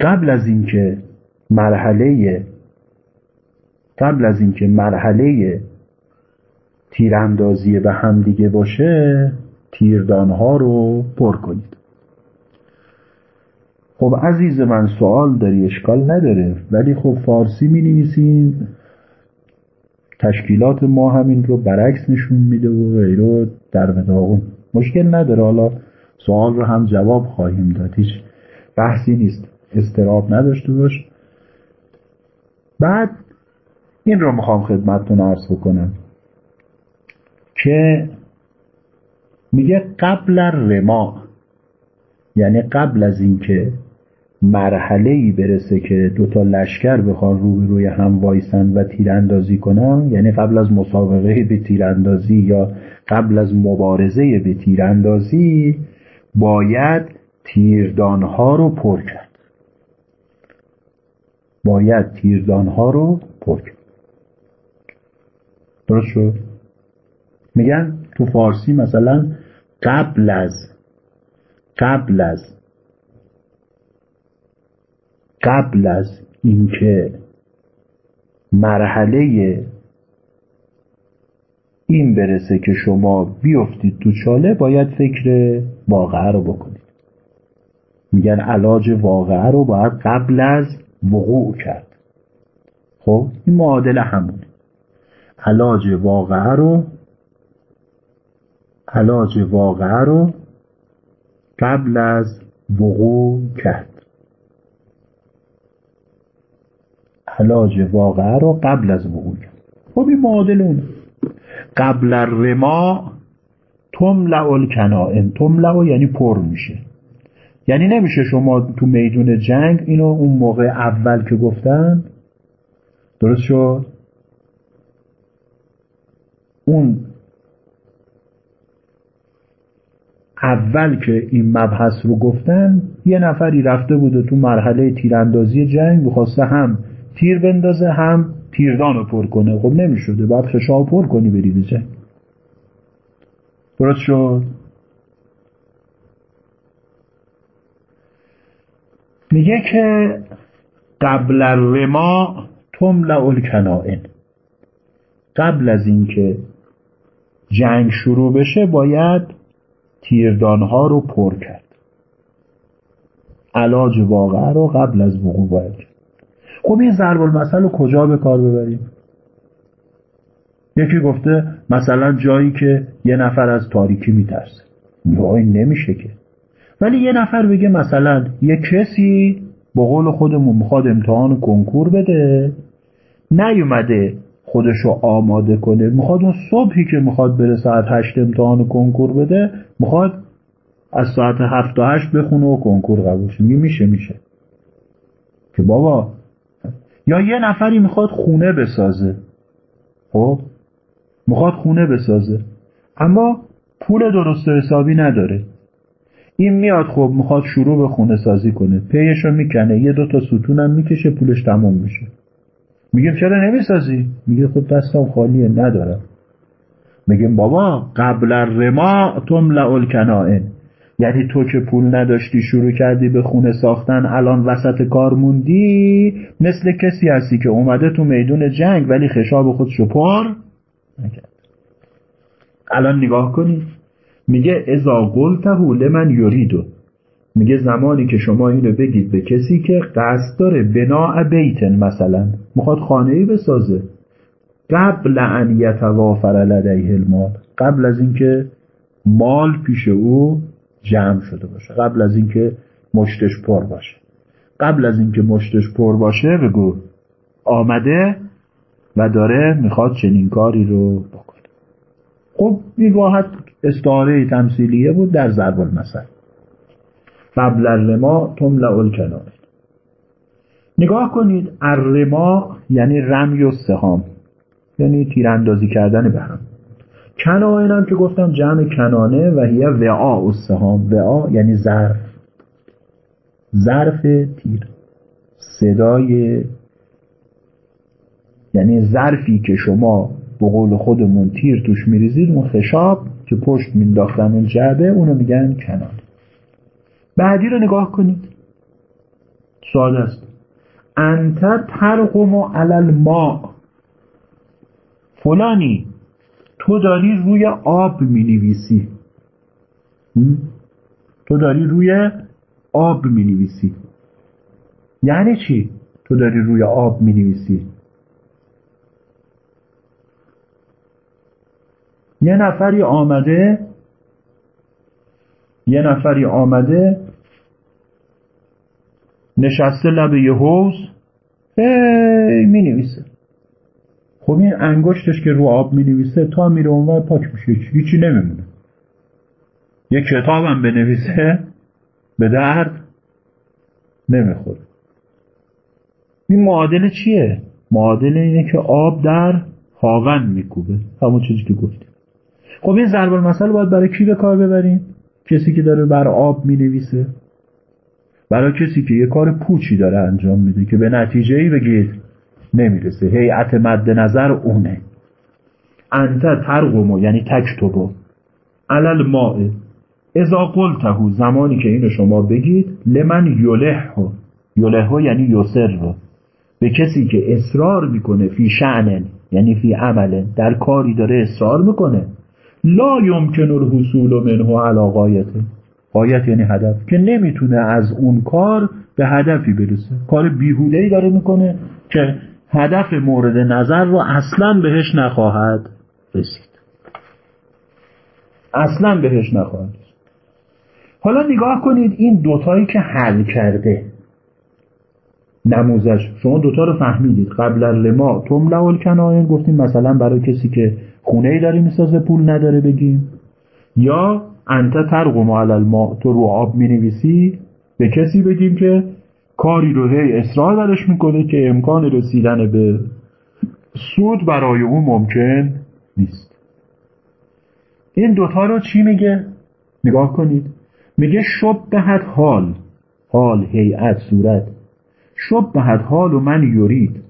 قبل از اینکه مرحله قبل از اینکه مرحله تیراندازی به هم دیگه باشه تیردانها رو پر کنید. خب عزیز من سوال داری اشکال نداره. ولی خب فارسی می نویسین تشکیلات ما همین رو برعکس نشون میده و غیره در مداغون مشکل نداره. حالا سوال رو هم جواب خواهیم داد. هیچ بحثی نیست. استراب نداشته باش. بعد این رو می‌خوام خدمتتون عرض بکنم که میگه قبل رما یعنی قبل از اینکه مرحله ای برسه که دوتا لشکر بخوان روی روی هم وایسن و تیراندازی کنن یعنی قبل از مسابقه به تیراندازی یا قبل از مبارزه به تیراندازی باید تیردانها رو پر کرد. باید تیردانها رو پر کرد. درست شد؟ میگن تو فارسی مثلا قبل از قبل از قبل از اینکه مرحله این برسه که شما بیفتید تو چاله باید فکر واقعه رو بکنید. میگن علاج واقعه رو باید قبل از وقوع کرد. خب این معادله همونه. علاج واقعه رو علاج واقعه رو قبل از وقوع کرد. علاج واقعه رو قبل از وقوع کرد. خب این معادل اونه. قبل رما تملع الکنائن. تملع یعنی پر میشه. یعنی نمیشه شما تو میدون جنگ اینو اون موقع اول که گفتن درست شد؟ اون اول که این مبحث رو گفتن یه نفری رفته بوده تو مرحله تیراندازی جنگ می‌خواسته هم تیر بندازه هم تیردان رو پر کنه. خب نمی‌شده باید خشاب پر کنی بری به جنگ. درست شد؟ میگه که قبل الرما تملع الکنائن. قبل از اینکه جنگ شروع بشه باید تیردانها رو پر کرد. علاج واقعه رو قبل از وقوع باید خب این ضرب المثل رو کجا به کار ببریم؟ یکی گفته مثلا جایی که یه نفر از تاریکی میترسه. یا این نمیشه که. ولی یه نفر بگه مثلا یه کسی با قول خودمون می‌خواد امتحان کنکور بده نیومده خودشو آماده کنه. می‌خواد اون صبحی که می‌خواد بره ساعت هشت امتحان کنکور بده می‌خواد از ساعت هفت تا هشت بخونه و کنکور قبول شه. میشه میشه. که بابا یا یه نفری می‌خواد خونه بسازه. خب؟ می‌خواد خونه بسازه. اما پول درست و حسابی نداره. این میاد خب می‌خواد شروع به خونه سازی کنه. پیشو می‌کنه. یه دو تا ستونم می‌کشه پولش تموم میشه. میگیم چرا نمی‌سازی؟ میگه خب دستم خالیه ندارم. میگیم بابا قبل رما تملع الکنائن یعنی تو که پول نداشتی شروع کردی به خونه ساختن الان وسط کار موندی مثل کسی هستی که اومده تو میدون جنگ ولی خشاب خودشو پر نکرد. الان نگاه کنید میگه ازا قلته لمن یریدو میگه زمانی که شما اینو بگید به کسی که قصد داره بنا بیتن مثلا می‌خواد خانه ای بسازه. قبل ان یتوافر لدیه المال قبل از اینکه مال پیش او جمع شده باشه قبل از اینکه مشتش پر باشه. قبل از اینکه مشتش پر باشه بگو آمده و داره می‌خواد چنین کاری رو بکنه. خب این واحد استعاره تمثیلیه بود در ضرب المثل. قبل الرما تملع الکنائن نگاه کنید الرما یعنی رمی و سهام. یعنی تیراندازی کردن به هم کنائن هم که گفتم جمع کنانه و هیه وعا و سهام. وعا یعنی ظرف. ظرف تیر. صدای یعنی ظرفی که شما به قول خودمون تیر توش میریزید اون خشاب که پشت مینداختن اون جعبه اونو میگن کنان بعدی رو نگاه کنید. ساده است. انت ترقم علل ما فلانی تو داری روی آب می نویسی تو داری روی آب می نویسی یعنی چی؟ تو داری روی آب می نویسی یه نفری آمده یه نفری آمده نشسته لب یه حوز هی می نویسه خب این انگشتش که رو آب می نویسه تا میره اونور پاک میشه. هیچی نمیمونه. یه کتابم بنویسه به درد نمی‌خوره. این معادل چیه؟ معادل اینه که آب در هاون میکوبه. همون چیزی که گفتیم خب این ضرب المثل باید برای کی به کار ببریم؟ کسی که داره بر آب می نویسه برای کسی که یه کار پوچی داره انجام میده که به نتیجه ای بگید نمی‌رسه. هیئت مد نظر اونه. انت ترقمو یعنی تکتبو علل ماء. ازا قلتهو زمانی که اینو شما بگید لمن یلهو یلهو یعنی یسر. به کسی که اصرار می‌کنه فی شعنن یعنی فی عمل در کاری داره اصرار می‌کنه. لا یمکن الحصول منه علی غایته. غایت یعنی هدف که نمی‌تونه از اون کار به هدفی برسه. کار بیهوده داره می‌کنه که هدف مورد نظر رو اصلا بهش نخواهد رسید. اصلا بهش نخواهد حالا نگاه کنید این دوتایی که حل کرده. نموزش. شما دوتا رو فهمیدید. قبل لما تملع الکنائن. گفتیم مثلا برای کسی که خونه ای داره می‌سازه پول نداره بگیم. یا انت ترقم علی الماء تو رو آب می نویسی به کسی بگیم که کاری رو هی اصرار برش می‌کنه که امکان رسیدن به سود برای او ممکن نیست. این دوتا رو چی میگه؟ نگاه کنید. میگه شبهت حال. حال هیئت صورت. شبهت حال و من یورید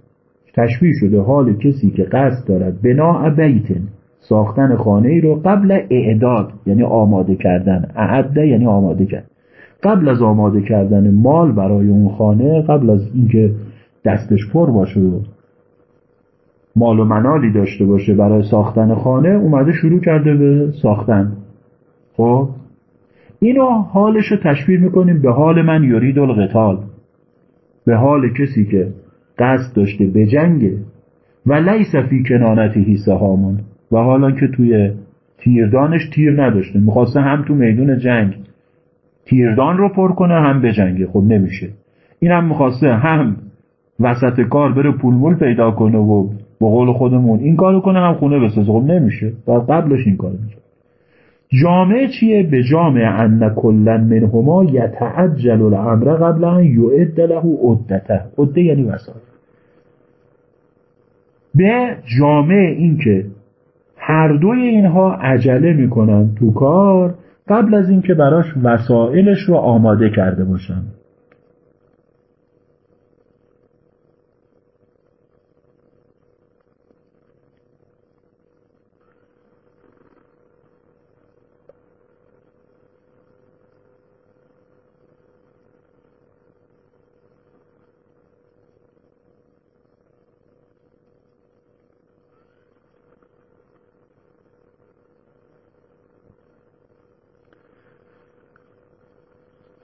تشبیه شده حال کسی که قصد دارد بنا بیتن ساختن خانه ای رو قبل اعداد یعنی آماده کردن اعده یعنی آماده کرد. قبل از آماده کردن مال برای اون خانه قبل از اینکه دستش پر باشه و مال و منالی داشته باشه برای ساختن خانه اومده شروع کرده به ساختن. خب؟ اینو حالش رو تشبیه می‌کنیم به حال من یرید القتال به حال کسی که قصد داشته به جنگه و لیس فی کنانتی سهامون و حالا که توی تیردانش تیر نداشته. می‌خواسته هم تو میدون جنگ تیردان رو پر کنه هم به جنگه خب نمیشه. این هم می‌خواسته هم وسط کار بره پولمول پیدا کنه و با قول خودمون این کارو کنه هم خونه بسازه. خب نمیشه. و قبلش این کارو میشه جامعه چیه؟ به جامعه ان کلا منهما یتعجل الامر قبل ان یعد له عدته. عده یعنی وسایل به جامعه اینکه هر دوی اینها عجله می‌کنن تو کار قبل از اینکه براش وسایلش رو آماده کرده باشن.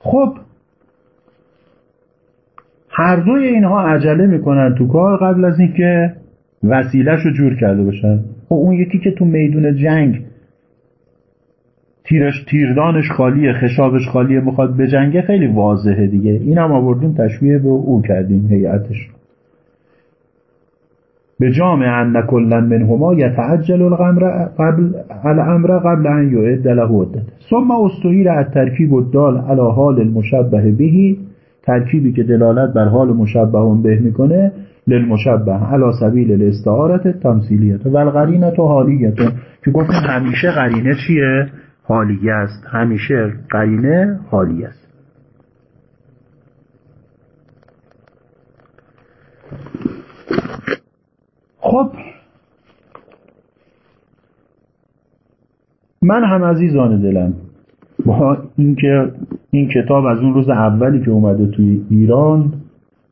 خب هر دوی اینها عجله می‌کنن تو کار قبل از اینکه وسیلهش رو جور کرده باشن. خب اون یکی که تو میدون جنگ تیرش تیردانش خالیه خشابش خالیه می‌خواد به جنگه خیلی واضحه دیگه. این هم آوردیم تشبیه به او کردیم هیئتش به جامع ان کلا منهما یتعجل الامر قبل الامر قبل ان یعد له عدته ثم استعیر الترکیب الدال علی حال المشبه بهی ترکیبی که دلالت بر حال مشبه به می‌کنه للمشبه علی سبیل الاستعارت تمثیلیت و القرینه حالیت. که گفتیم همیشه قرینه چیه؟ حالیه است. همیشه قرینه حالیه است. خب من هم عزیزان دلم با اینکه این کتاب از اون روز اولی که اومده توی ایران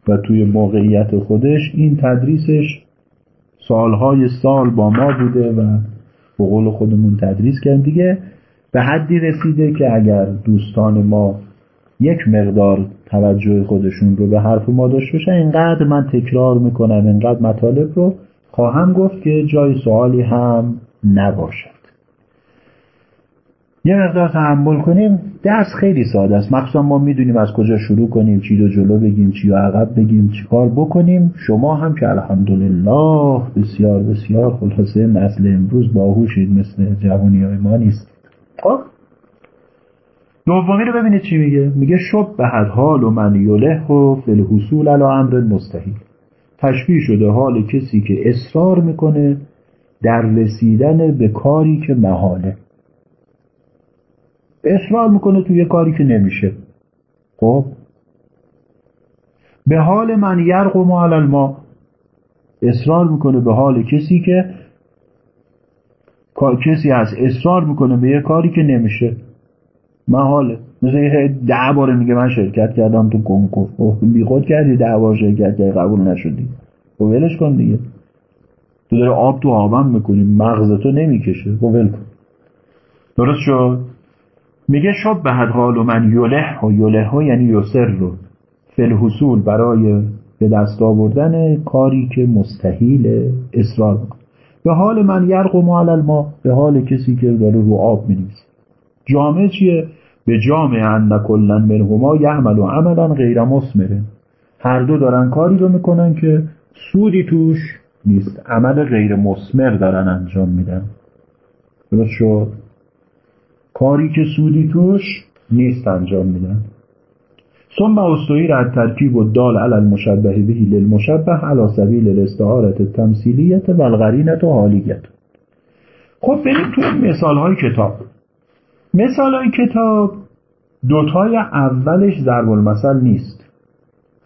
و توی موقعیت خودش این تدریسش سالهای سال با ما بوده و به قول خودمون تدریس کرد. دیگه به حدی رسیده که اگر دوستان ما یک مقدار توجه خودشون رو به حرف ما داشته باشن اینقدر من تکرار می‌کنم اینقدر مطالب رو خواهم گفت که جای سوالی هم نباشد. یه مقدار تحمل کنیم. درس خیلی ساده است. مخصوصا ما می‌دونیم از کجا شروع کنیم چی رو جلو بگیم چی رو عقب بگیم چی کار بکنیم. شما هم که الحمدلله بسیار بسیار خلاصه نسل امروز باهوشید مثل جوانی های ما نیست خب؟ دومی رو ببینید چی میگه. میگه شب به حال و من یله و فی الحصول علی مستحیل. تشبیه شده حال کسی که اصرار می‌کنه در رسیدن به کاری که محاله. اصرار می‌کنه توی کاری که نمیشه. خب؟ به حال من یرق و علی ما اصرار می‌کنه به حال کسی که کسی هست اصرار می‌کنه به یه کاری که نمیشه. محاله. مثل ده باره میگه من شرکت کردم تو کنکور خب بی خود کردی ده بار شرکت کردی قبول نشدی خب ولش کن دیگه. تو داره آب تو آبم می‌کنی مغز تو نمی‌کشه. خب ول کن. درست شد؟ میگه شب به حال و من یله و یله ها یعنی یسر رو فل حصول برای به دست آوردن کاری که مستحیل اصرار می‌کنه به حال من یرق و ما به حال کسی که داره رو آب می‌نویسه. جامعه چیه؟ به جامعه ان کلا منهما یعمل و عملا غیر مسمره. هر دو دارن کاری رو می‌کنن که سودی توش نیست عمل غیر مسمر دارن انجام میدن. درست شد؟ کاری که سودی توش نیست انجام میدن. ثم استویر از ترکیب و دال علی المشبه بهی للمشبه علی سبیل الاستعارت التمثیلیت و القرینت و حالیت. خب بریم تو مثال های کتاب. مثال های کتاب دوتای اولش ضرب المثل نیست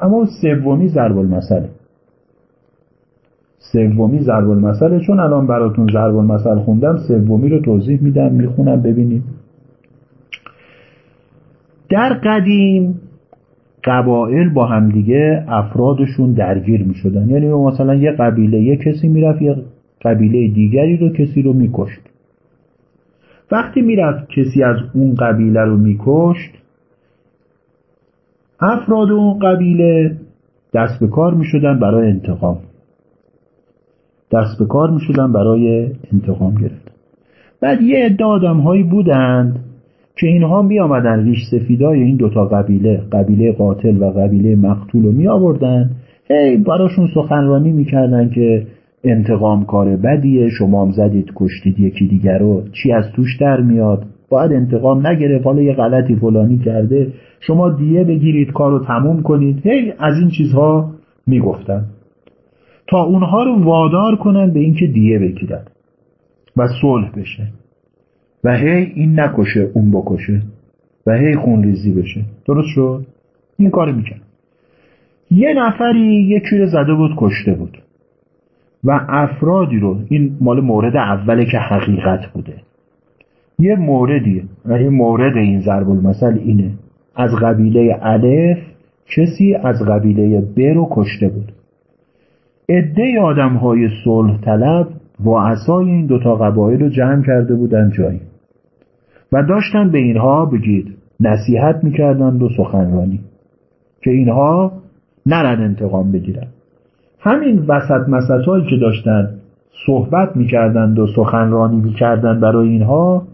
اما سومی ضرب المثله سومی ضرب المثله چون الان براتون ضرب المثل خوندم سومی رو توضیح میدم می‌خونم ببینیم. در قدیم قبایل با همدیگه افرادشون درگیر می شدن یعنی مثلا یه قبیله یه کسی می‌رفت یه قبیله دیگری رو کسی رو میکشت. وقتی می‌رفت کسی از اون قبیله رو میکشت افراد اون قبیله دست به کار می‌شدن برای انتقام. دست به کار می‌شدن برای انتقام گرفتن. بعد یه عده آدم هایی بودند که اینها می آمدن ریش سفیدای این دوتا قبیله قبیله قاتل و قبیله مقتول رو می آوردن هی براشون سخنرانی می‌کردن که انتقام کار بدیه شما هم زدید کشتید یکی دیگر رو. چی از توش در میاد؟ باید انتقام نگرفت حالا یه غلطی فلانی کرده. شما دیه بگیرید کار رو تموم کنید. هی از این چیزها می‌گفتن. تا اونها رو وادار کنن به اینکه دیه بگیرن و صلح بشه. و هی این نکشه اون بکشه. و هی خونریزی بشه. درست شد؟ این کار می‌کرد. یه نفری یکی رو زده بود کشته بود. و افرادی رو این مال مورد اوله که حقیقت بوده. یه موردیه و این مورد این ضرب المثل اینه. از قبیله الف کسی از قبیله ب رو کشته بود. عده آدم های صلح طلب رؤسای این دوتا قبایل رو جمع کرده بودن جایی. و داشتن به اینها بگید نصیحت می‌کردند و سخنرانی. که اینها نرن انتقام بگیرن. همین وسط مسط که داشتن صحبت می‌کردند و سخنرانی می‌کردند برای اینها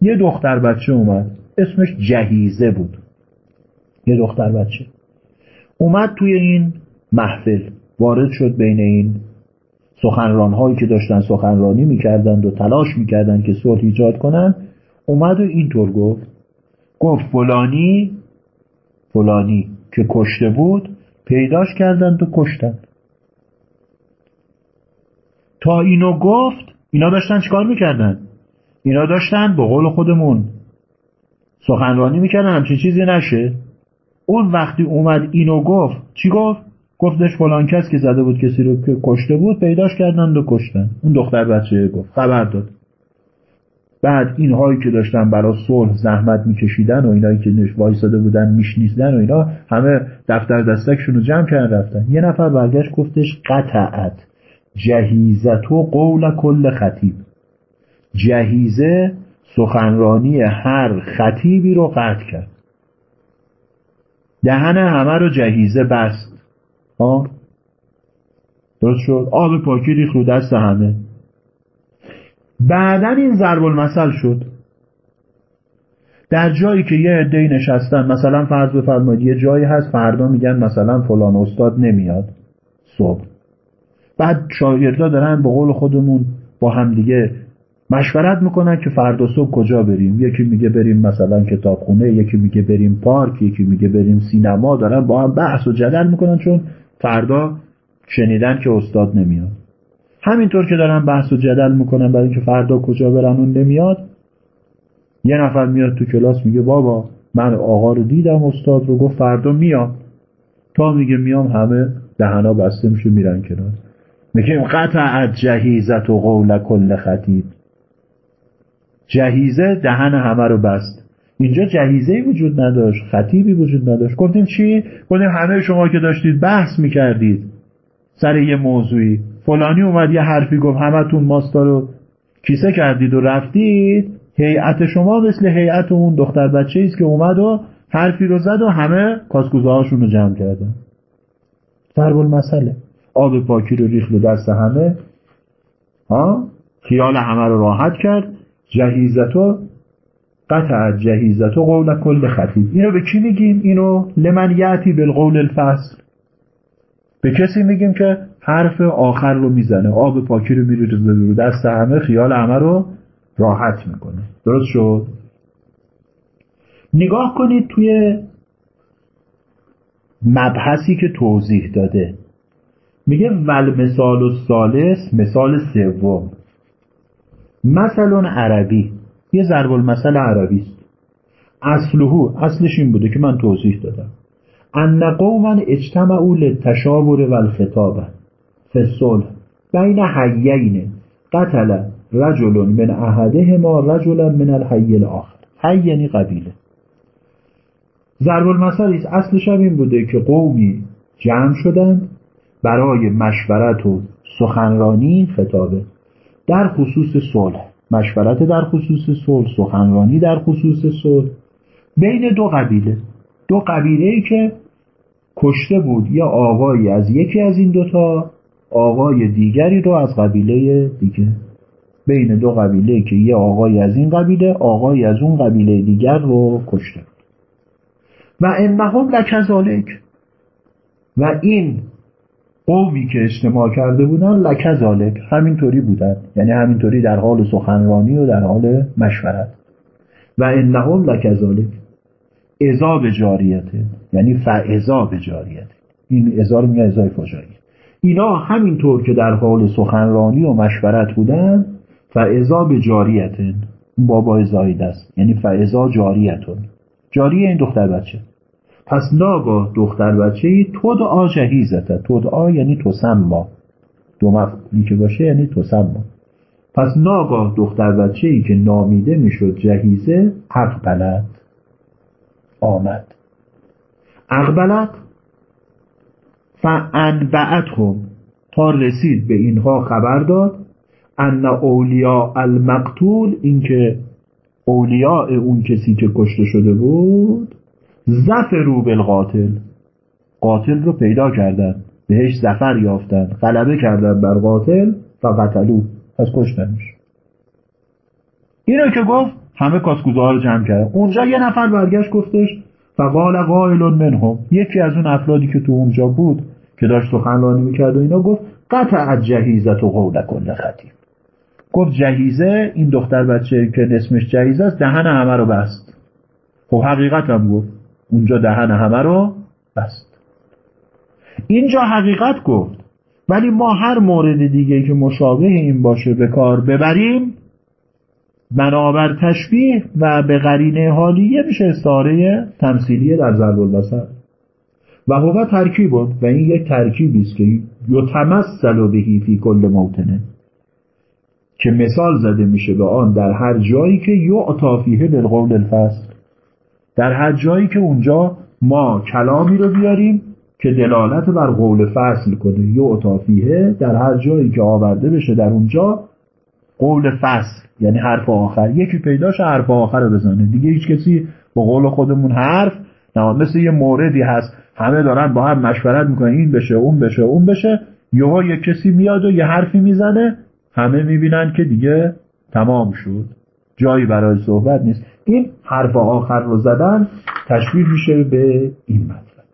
یه دختر بچه اومد اسمش جهیزه بود. یه دختر بچه. اومد توی این محفل وارد شد بین این سخنران هایی که داشتن سخنرانی می‌کردند و تلاش می‌کردند که صلح ایجاد کنند اومد و اینطور گفت. گفت فلانی فلانی که کشته بود پیداش کردند و کشتند تا اینو گفت اینا داشتن چیکار می‌کردن؟ اینا داشتن به قول خودمون سخنرانی می‌کردن همچین چیزی نشه. اون وقتی اومد اینو گفت چی گفت؟ گفتش فلان کس که زده بود کسی رو که کشته بود پیداش کردند و کشتن. اون دختر بچه گفت خبر داد. بعد اینهایی که داشتن برای صلح زحمت میکشیدن و اینایی که نش وایساده بودن میشنیدن و اینا همه دفتر دستکشون رو جمع کردن رفتن. یه نفر برگشت گفتش قطعت. جهیزت و قول کل خطیب. جهیزه سخنرانی هر خطیبی رو قطع کرد. دهن همه رو جهیزه بست. ها درست شد؟ آب پاکی ریخ رو دست همه. بعدا این ضرب المثل شد. در جایی که یه عده‌ای نشستن مثلا فرض بفرمایید یه جایی هست فردا میگن مثلا فلان استاد نمیاد صبح. بعد شاگردا دارن به قول خودمون با هم دیگه مشورت می‌کنن که فردا صبح کجا بریم. یکی میگه بریم مثلا کتابخونه یکی میگه بریم پارک یکی میگه بریم سینما دارن با هم بحث و جدل می‌کنن چون فردا شنیدن که استاد نمیاد. همینطور که دارن بحث و جدل می‌کنن برای اینکه فردا کجا برن اون نمیاد یه نفر میاد تو کلاس میگه بابا من آقا رو دیدم استاد رو گفت فردا میاد تا میگه میام همه دهنا بسته میشه میرن کنار میگیم قطع جهیزت و قول کل خطیب. جهیزه دهن همه رو بست. اینجا جهیزه وجود نداشت خطیبی وجود نداشت. گفتیم چی؟ گفتیم همه شما که داشتید بحث می‌کردید سر یه موضوعی. فلانی اومد یه حرفی گفت همتون ماستا رو کیسه کردید و رفتید. هیئت شما مثل هیئت اون دختر بچه است که اومد و حرفی رو زد و همه کاسکوزه هاشون رو جمع کردن. ضرب المثله آب پاکی رو ریخت و دست همه ها؟ خیال همه رو راحت کرد. جهیزتو قطع جهیزتو قول کل خطیب. اینو به کی میگیم؟ اینو لمن یعتی بالقول الفصل. به کسی میگیم که حرف آخر رو می‌زنه آب پاکی رو میره رو دست همه خیال همه رو راحت می‌کنه. درست شد؟ نگاه کنید توی مبحثی که توضیح داده. میگه ول مثال و سالس مثال سوم. مثلا عربی. یه ضرب المثل عربی است. اصلهو اصلش این بوده که من توضیح دادم. ان قوما اجتمعوا للتشاور والخطابه فی الصلح. بین حیین. قتل رجل من احدهما رجلا من الحی الاخر. حی یعنی قبیله. ضرب المثل اصلش این بوده که قومی جمع شدند. برای مشورت و سخنرانی خطابه در خصوص صلح. مشورت در خصوص صلح سخنرانی در خصوص صلح. بین دو قبیله. دو قبیله ای که کشته بود یا آقایی از یکی از این دوتا آقای دیگری رو از قبیله دیگه. بین دو قبیله که یه آقای از این قبیله آقای از اون قبیله دیگر رو کشته و انهم لکذالک. و این قومی که اجتماع کرده بودن لکذالک همینطوری بودن. یعنی همینطوری در حال سخنرانی و در حال مشورت. و انهم لکذالک. ازا به جاریته یعنی فعضا به جاریته این ازا رو میگه ازای فجایی. اینا همینطور که در حال سخنرانی و مشورت بودن فعضا به جاریتن بابا زاید است یعنی فعضا جاریتون. جاریه این دختر بچه. پس ناگاه دختر بچه تدعا جهیزته. تدعا یعنی تسما دو مفعولی که باشه یعنی تسما پس ناگاه دختر بچه ای که نامیده می‌شد جهیزه اقبلت آمد. اقبلت فانبعت هم تا رسید به اینها خبر داد ان اولیاء المقتول اینکه اولیاء اون کسی که کشته شده بود زفرو بالقاتل. قاتل رو پیدا کردن بهش زفر یافتن غلبه کردن بر قاتل و قتلو. پس کشتنش اینو که گفت همه کاسکوزها رو جمع کرد. اونجا یه نفر برگشت گفتش فقال قائل منهم. یکی از اون افرادی که تو اونجا بود که داشت سخنرانی می‌کرد و اینا گفت قطع از جهیزت و قول کل خطیب. گفت جهیزه؟ این دختر بچه که اسمش جهیزه است دهن همه رو بست. خب حقیقت هم گفت. اونجا دهن همه رو بست. اینجا حقیقت گفت ولی ما هر مورد دیگه که مشابه این باشه به کار ببریم بنابر تشبیه و به قرینه حالیه میشه استعاره تمثیلیه در ضرب البصر و هو ترکیب و این یک ترکیبی است که یتمثل بهی فی کل موتنه که مثال زده میشه به آن در هر جایی که یعطا فیه بالقول الفصل. در هر جایی که اونجا ما کلامی رو بیاریم که دلالت بر قول فصل کنه. یعطا فیه در هر جایی که آورده بشه در اونجا قول فصل یعنی حرف آخر. یکی پیداش حرف آخر رو بزنه. دیگه هیچ کسی با قول خودمون حرف نه مثل یه موردی هست. همه دارن با هم مشورت می‌کنن. این بشه اون بشه اون بشه. یهو یه کسی میاد و یه حرفی می‌زنه. همه می‌بینن که دیگه تمام شد. جایی برای صحبت نیست. این حرف آخر رو زدن تشبیه میشه به این مطلب.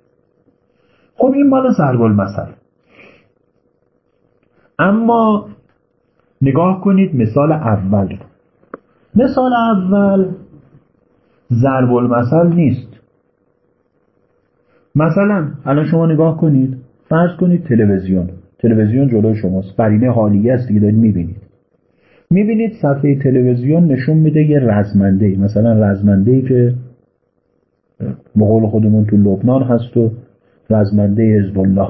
خب این مال ضرب المثل اما نگاه کنید مثال اول. مثال اول ضرب المثل نیست. مثلا الان شما نگاه کنید فرض کنید تلویزیون. تلویزیون جلوی شماست. قرینه حالیه است دیگه دارید می‌بینید. می‌بینید صفحه تلویزیون نشون میده یه رزمنده مثلا رزمنده ای که به خودمون تو لبنان هست و رزمنده حزب الله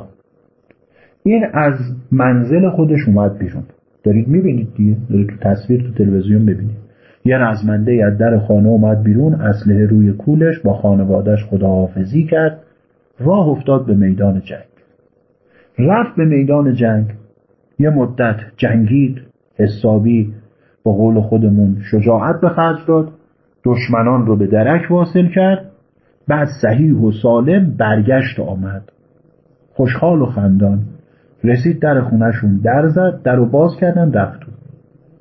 این از منزل خودش اومد بیرون. دارید می‌بینید دیگه؟ دارید تو تصویر تو تلویزیون ببینید یه رزمنده از در خانه اومد بیرون اسلحه روی کولش با خانوادش خداحافظی کرد. راه افتاد به میدان جنگ. رفت به میدان جنگ. یه مدت جنگید حسابی با قول خودمون شجاعت به خرج داد دشمنان رو به درک واصل کرد بعد صحیح و سالم برگشت آمد. خوشحال و خندان رسید در خونهشون در زد در رو باز کردن رفت.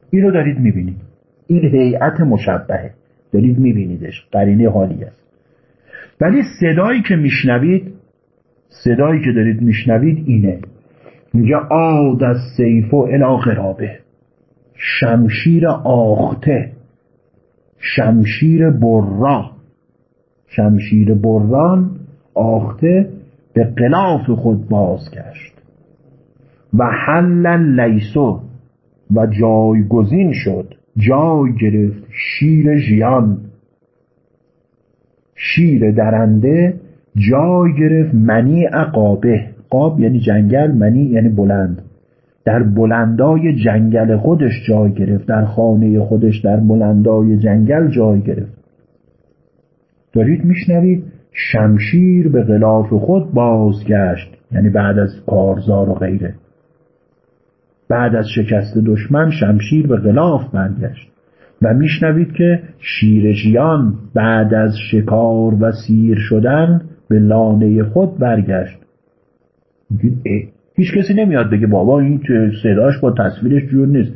این رو دارید می‌بینید. این هیئت مشبهه. دارید میبینیدش. قرینه حالی است. ولی صدایی که میشنوید صدایی که دارید میشنوید اینه. میگه آد از سیف و الا قرابه شمشیر آخته شمشیر برا. شمشیر بران آخته به قلاف خود بازگشت. و حل لیسو و جایگزین شد. جای گرفت شیر ژیان. شیر درنده جای گرفت منی قابه قاب یعنی جنگل منی یعنی بلند. در بلندای جنگل خودش جای گرفت در خانه خودش در بلندای جنگل جای گرفت. دارید میشنوید؟ شمشیر به غلاف خود بازگشت یعنی بعد از کارزار و غیره. بعد از شکست دشمن شمشیر به غلاف برگشت. و میشنوید که شیرجیان بعد از شکار و سیر شدن به لانه خود برگشت. هیچ کسی نمیاد بگه بابا این صداش با تصویرش جور نیست.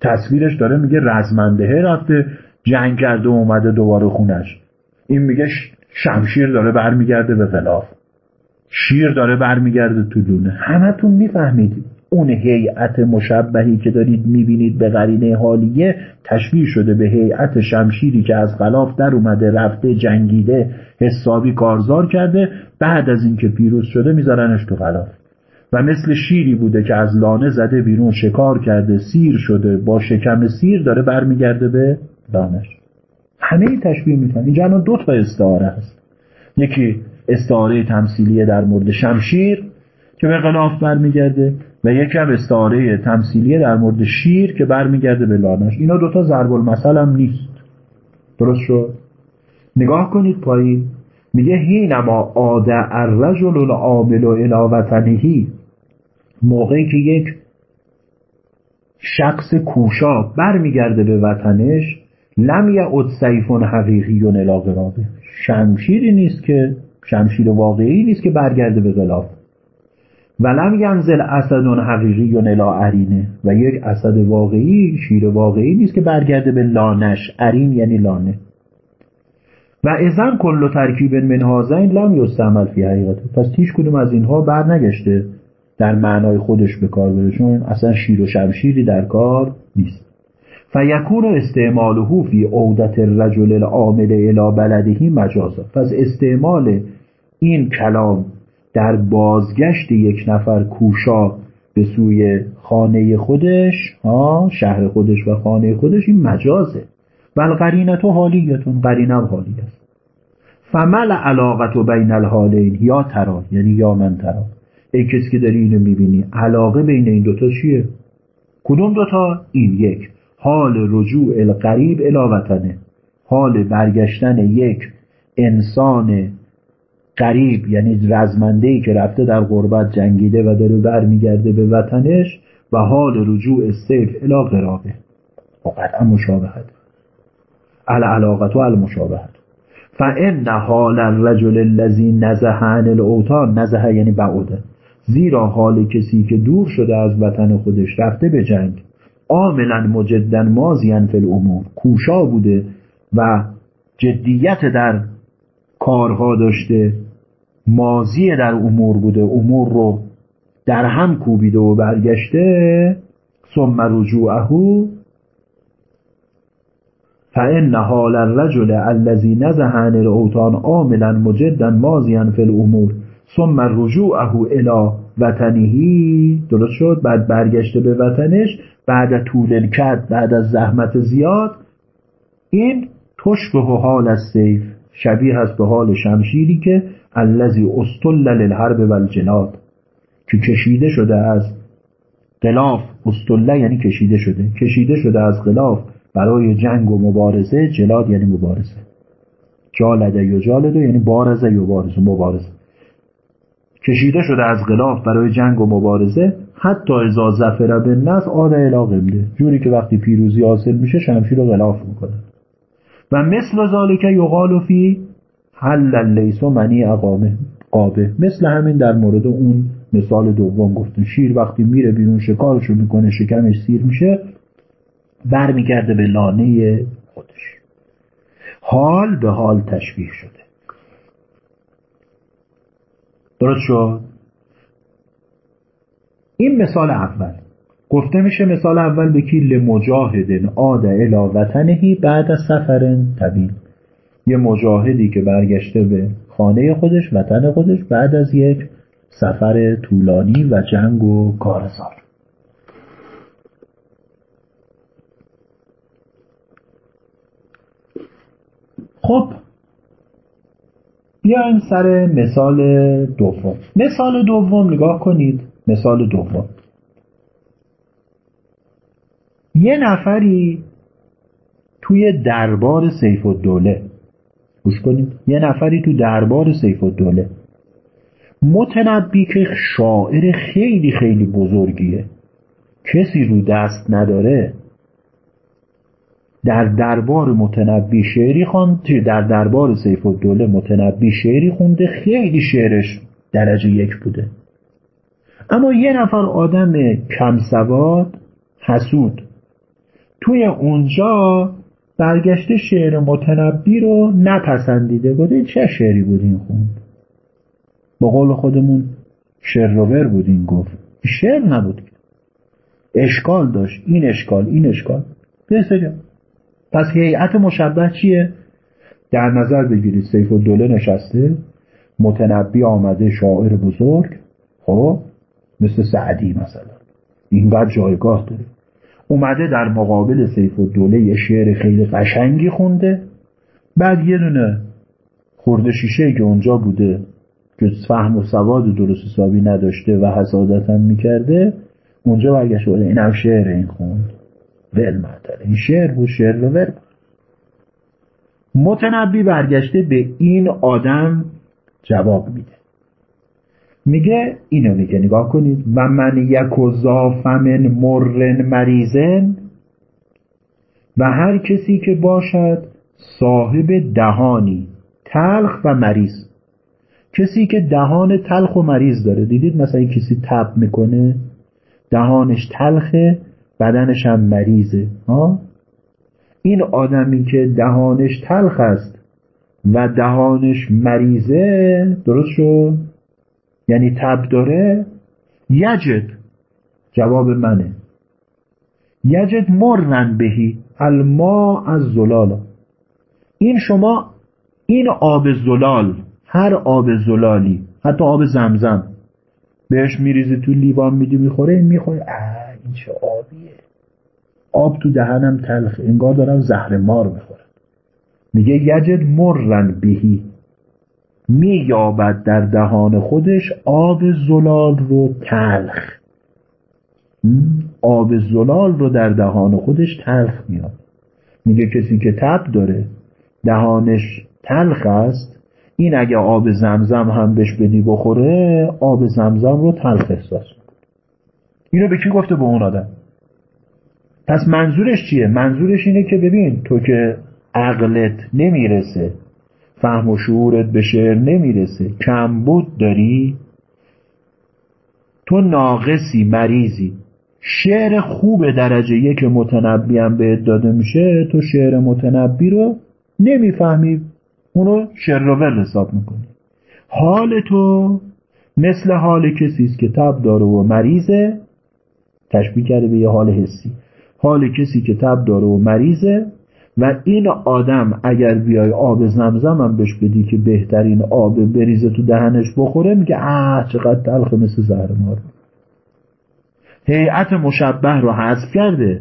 تصویرش داره میگه رزمنده رفته جنگ کرده اومده دوباره خونش. این میگه شمشیر داره برمیگرده به غلاف. شیر داره برمیگرده تو لونه همتون می‌فهمید. اون هیئت مشبهی که دارید می‌بینید به قرینه حالیه تشبیه شده به هیئت شمشیری که از غلاف در اومده رفته جنگیده حسابی کارزار کرده. بعد از اینکه پیروز شده میذارنش تو غلاف. و مثل شیری بوده که از لانه زده بیرون شکار کرده سیر شده با شکم سیر داره برمیگرده به لانش. همه این تشبیه می‌کنن اینجا الان دو تا استعاره هست. یکی استعاره تمثیلیه در مورد شمشیر که به غلاف برمیگرده و یکی هم استعاره تمثیلیه در مورد شیر که برمیگرده به لانش. اینا دوتا ضرب المثل هم نیست. درست شد؟ نگاه کنید پایین. میگه هینما آده الرجل العامل الى وطنهی موقعی که یک شخص کوشا برمیگرده به وطنش لم یعد سیفون حقیقی و قرابه شمشیری نیست که شمشیر واقعی نیست که برگرده به غلاف. ولم ینزل اسد حقیقی و نلا عرینه و یک اسد واقعی شیر واقعی نیست که برگرده به لانش. عرین یعنی لانه. و ازن کل ترکیب من هازین لم یستعمل فی حقیقت پس هیچ کدوم از اینها بر نگشته در معنای خودش به کار بره اصلا شیر و شمشیری در کار نیست. فیکون استعماله فی عودت الرجل العامل الى بلدهی مجازا. پس استعمال این کلام در بازگشت یک نفر کوشا به سوی خانه خودش ها شهر خودش و خانه خودش این مجازه. بل قرینتو حالیتون قرینه حالی است. فمل علاقت و بین الحالین یا ترا یعنی یا من ترا ای کسی که داری اینو می‌بینی علاقه بین این دوتا چیه؟ کدوم دوتا؟ این یک. حال رجوع القریب الی حال برگشتن یک انسان قریب یعنی رزمنده که رفته در غربت جنگیده و داره برمیگرده به وطنش و حال رجوع سیف الی قرابه. و قطعا مشابهت. العلاقت و المشابهت. فان حال الرجل الذی نزه عن الاوطان یعنی بعوده. زیرا حال کسی که دور شده از وطن خودش رفته به جنگ عاملا مجدن مازیان فی الامور کوشا بوده و جدیت در کارها داشته مازی در امور بوده امور رو در هم کوبیده و برگشته ثم رجوعه فان حال الرجل الذي نزه عن الاوطان عاملا مجدا مازیا فی الامور. ثم رجوعه الى وطنهی درست شد؟ بعد برگشته به وطنش بعد طول کرد بعد از زحمت زیاد. این تشبه حال از سیف. شبیه است به حال شمشیری که الذی استل للحرب و الجناد که کشیده شده از غلاف. استله یعنی کشیده شده. کشیده شده از غلاف. برای جنگ و مبارزه جلاد یعنی مبارزه. جالده یا جالده یعنی بارزه یا بارزه. مبارزه. کشیده شده از غلاف برای جنگ و مبارزه حتی ازا زفر به نس آده الا جوری که وقتی پیروزی حاصل میشه شمشیر رو غلاف می‌کنه. و مثل ذالک یقال فی حل لیس منی اقامه قابه. مثل همین در مورد اون مثال دوم گفتن شیر وقتی میره بیرون شکارشو می‌کنه شکمش سیر میشه برمیگرده به لانه خودش. حال به حال تشبیه شده. درست شد؟ این مثال اول. گفته میشه مثال اول به کی؟ لمجاهد عاد الی وطنهی بعد از سفر طویل. یه مجاهدی که برگشته به خانه خودش وطن خودش بعد از یک سفر طولانی و جنگ و کارزار. خب بیایم سر مثال دوم. مثال دوم نگاه کنید. مثال دوم. یه نفری توی دربار سیف الدوله. گوش کنید. یه نفری تو دربار سیف الدوله. متنبی که شاعر خیلی خیلی بزرگیه. کسی رو دست نداره. در دربار متنبی شعری خواند در دربار سیف الدوله متنبی شعری خونده خیلی شعرش درجه یک بوده. اما یه نفر آدم کم سواد حسود توی اونجا برگشته شعر متنبی رو نپسندیده بوده. چه شعری بود این خوند با قول خودمون شعر بود این گفت. شعر نبود. اشکال داشت. این اشکال این اشکال. بسیار پس هیئت مشبه چیه؟ در نظر بگیرید سیف الدوله نشسته متنبی آمده شاعر بزرگ خب مثل سعدی مثلا. اینقدر جایگاه داره. اومده در مقابل سیف الدوله یه شعر خیلی قشنگی خونده. بعد یه دونه خورده شیشه که اونجا بوده که فهم و سواد درست حسابی نداشته و حسادت هم می‌کرده اونجا برگشت بوده این هم شعر این خوند. ول مداره این شعر بود شعر رو ول متنبی برگشته به این آدم جواب میده. میگه اینو میگه نگاه کنید. و من یک و زافمن مرن مریزن و هر کسی که باشد صاحب دهانی تلخ و مریض. کسی که دهان تلخ و مریض داره. دیدید مثلا کسی تب می‌کنه؟ دهانش تلخه بدنش هم مریضه. ها؟ این آدمی که دهانش تلخ است و دهانش مریضه درست شد؟ یعنی تب داره؟ یجد. جواب منه. یجد مرن بهی. الما از زلالا این شما این آب زلال هر آب زلالی حتی آب زمزم بهش میریزی تو لیوان میدی می‌خوره این می‌خوره این چه آبیه؟ آب تو دهنم تلخ انگار دارم زهر مار می‌خورم. میگه یجد مرن بهی. مییابد در دهان خودش آب زلال رو تلخ. آب زلال رو در دهان خودش تلخ میاد میگه کسی که تب داره دهانش تلخ است این اگه آب زمزم هم بهش بدی بخوره آب زمزم رو تلخ احساس اینو به کی گفته به اون آدم؟ پس منظورش چیه؟ منظورش اینه که ببین تو که عقلت نمی‌رسه فهم و شعورت به شعر نمی‌رسه کمبود داری تو ناقصی مریضی. شعر خوب درجه یک متنبی هم بهت داده میشه تو شعر متنبی رو نمی‌فهمی. اونو شعر حساب می‌کنی. حال تو مثل حال کسی است که تب داره و مریضه. تشبیه کرده به یه حال حسی. حال کسی که تب داره و مریضه و این آدم اگر بیای آب زمزم هم بهش بدی که بهترین آب بریزه تو دهنش بخوره میگه آه چقدر تلخ مثل زهر مار. هیئت مشبه رو حذف کرده.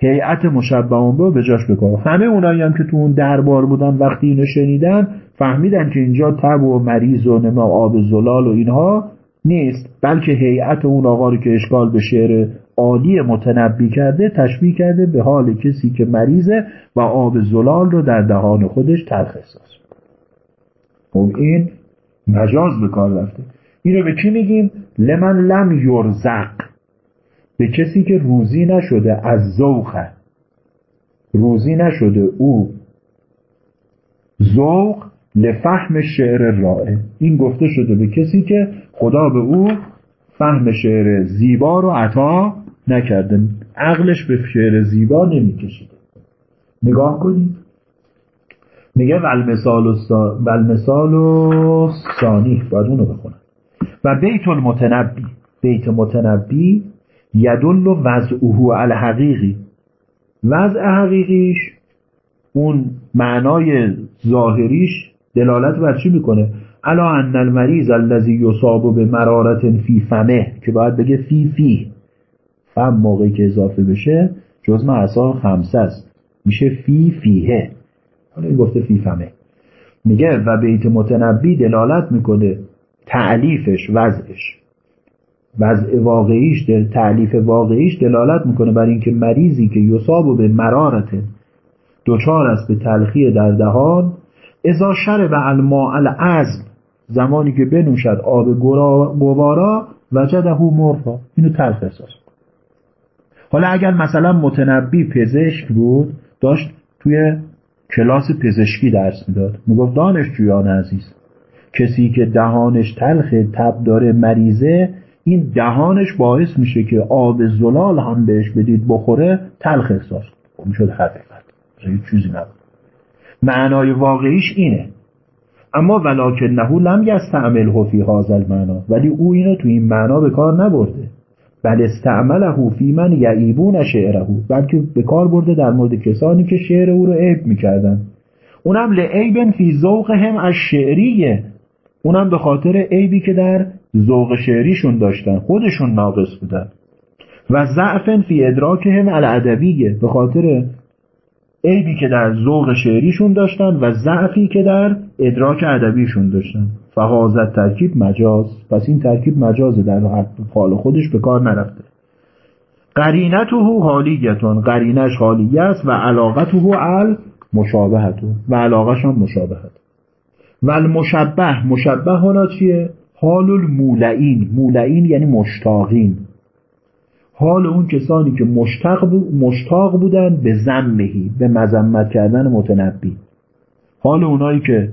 هیئت مشبه اون به جاش بکنه همه اونایی هم که تو اون دربار بودن وقتی اینو شنیدن فهمیدن که اینجا تب و مریض و نما آب زلال و اینها نیست بلکه هیئت اون آقا رو که اشکال به شعر عالی متنبی کرده تشبیه کرده به حال کسی که مریضه و آب زلال رو در دهان خودش تلخ احساس خب این مجاز به کار رفته. اینو به کی میگیم؟ لمن لم یرزق. به کسی که روزی نشده از ذوقه روزی نشده او. ذوق لفهم شعر رائع. این گفته شده به کسی که خدا به او فهم شعر زیبا رو عطا نکرده. عقلش به شعر زیبا نمیکشیده. نگاه کنید. میگه والمثال و, سا... ثانی باید اونو بخونم. و بیت المتنبی. بیت متنبی یدل و وضعه الحقیقی وضع حقیقیش اون معنای ظاهریش دلالت بر چی می‌کنه؟ الا ان المریض الذي یصاب به مرارت فی فمه که باید بگه فی فی. فم موقعی که اضافه بشه جزم اصلا خمسه است. میشه فی فیه. حالا این گفته فی فمه. میگه و بیت متنبی دلالت می‌کنه تعلیفش وضعش. وضع واقعیش دل تعلیف واقعیش دلالت می‌کنه بر اینکه مریضی که یصاب به مرارت دچار است به تلخی در دهان ازا شرب الماء العزم زمانی که بنوشد آب گوارا وجده مرفا اینو تلخ احساس حالا اگر مثلا متنبی پزشک بود داشت توی کلاس پزشکی درس می‌داد. می‌گفت دانشجویان عزیز کسی که دهانش تلخ تب داره مریضه این دهانش باعث میشه که آب زلال هم بهش بدید بخوره تلخ احساس کنه شد حقیقت. چیزی نبود. معنای واقعیش اینه. اما نهو لم یستعمله فی هذا المعنا ولی او اینو تو این معنا به کار نبرده. بل استعمله فی من یعیبون شعره بلکه به کار برده در مورد کسانی که شعر او رو عیب می‌کردن. اونم لعیبن فی ذوقهم از شعریه اونم به خاطر عیبی که در ذوق شعریشون داشتن خودشون ناقص بودن. و ضعفن فی ادراکهم الادبیه به خاطر عیبی که در ذوق شعریشون داشتن و ضعفی که در ادراک ادبیشون داشتن. فهازت ترکیب مجاز. پس این ترکیب مجازه در حال خودش به کار نرفته. قرینته حالیتون. قرینش حالیه است و علاقته ال مشابهتو. و علاقش هم مشابهت. و المشبه مشبه. هنا چیه؟ حال المولعین مولعین یعنی مشتاقین. حال اون کسانی که مشتاق, مشتاق بودن به زمهی به مذمت کردن متنبی. حال اونایی که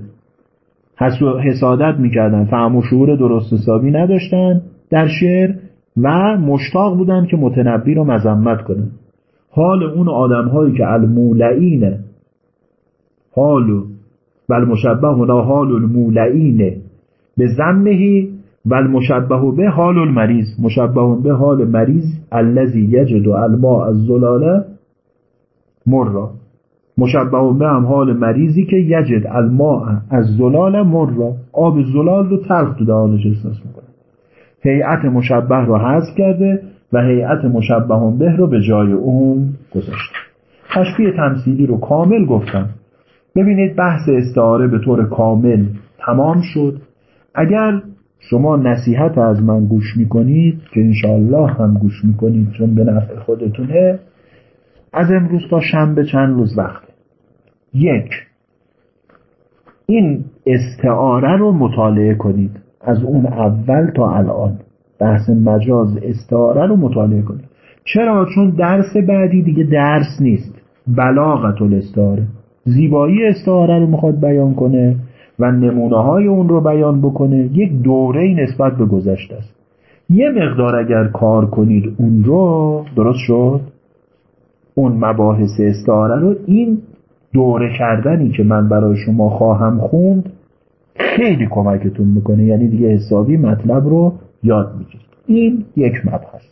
حسادت می‌کردن فهم و شعور درست حسابی نداشتن در شعر و مشتاق بودن که متنبی رو مذمت کنن. حال اون آدم هایی که المولعین حال و المشبه هنا حال المولعین به زمهی و المشبه به حال المریض. مشبه به حال مریض الذی یجد الماء از زلاله مرا. مشبه به هم حال مریضی که یجد الماء از زلال مرا. آب زلال رو تلخ تو دهانش احساس می‌کنه. هیئت مشبه رو حذف کرده و هیئت مشبه به رو به جای اون گذاشته. تشبیه تمثیلی رو کامل گفتم. ببینید بحث استعاره به طور کامل تمام شد. اگر شما نصیحت از من گوش می‌کنید که انشاءالله هم گوش می‌کنید چون به نفع خودتونه. از امروز تا شنبه چند روز وقته؟ یک. این استعاره رو مطالعه کنید. از اون اول تا الان. بحث مجاز استعاره رو مطالعه کنید. چرا؟ چون درس بعدی دیگه درس نیست. بلاغت الاستعاره. زیبایی استعاره رو می‌خواد بیان کنه. و نمونه های اون رو بیان بکنه یک دوره نسبت به گذشته است. یه مقدار اگر کار کنید اون رو درست شد؟ اون مباحث استعاره رو این دوره کردنی که من برای شما خواهم خوند خیلی کمکتون می‌کنه. یعنی دیگه حسابی مطلب رو یاد می‌گیرید. این یک مبحث.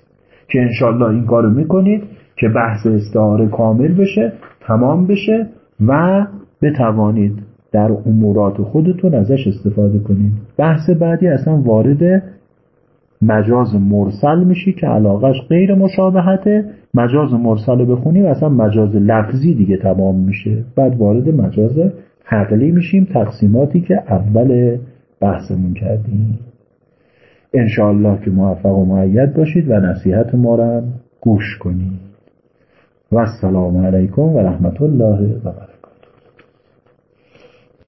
که انشالله این کارو می‌کنید که بحث استعاره کامل بشه تمام بشه و بتوانید در امورات خودتون ازش استفاده کنید بحث بعدی اصلا وارد مجاز مرسل میشی که علاقش غیر مشابهته. مجاز مرسل بخونی و اصلا مجاز لفظی دیگه تمام میشه. بعد وارد مجاز حقلی میشیم تقسیماتی که اول بحثمون کردیم. انشاءالله که موفق و معید باشید و نصیحت ما رو گوش کنید. و السلام علیکم و رحمت الله و برکاته.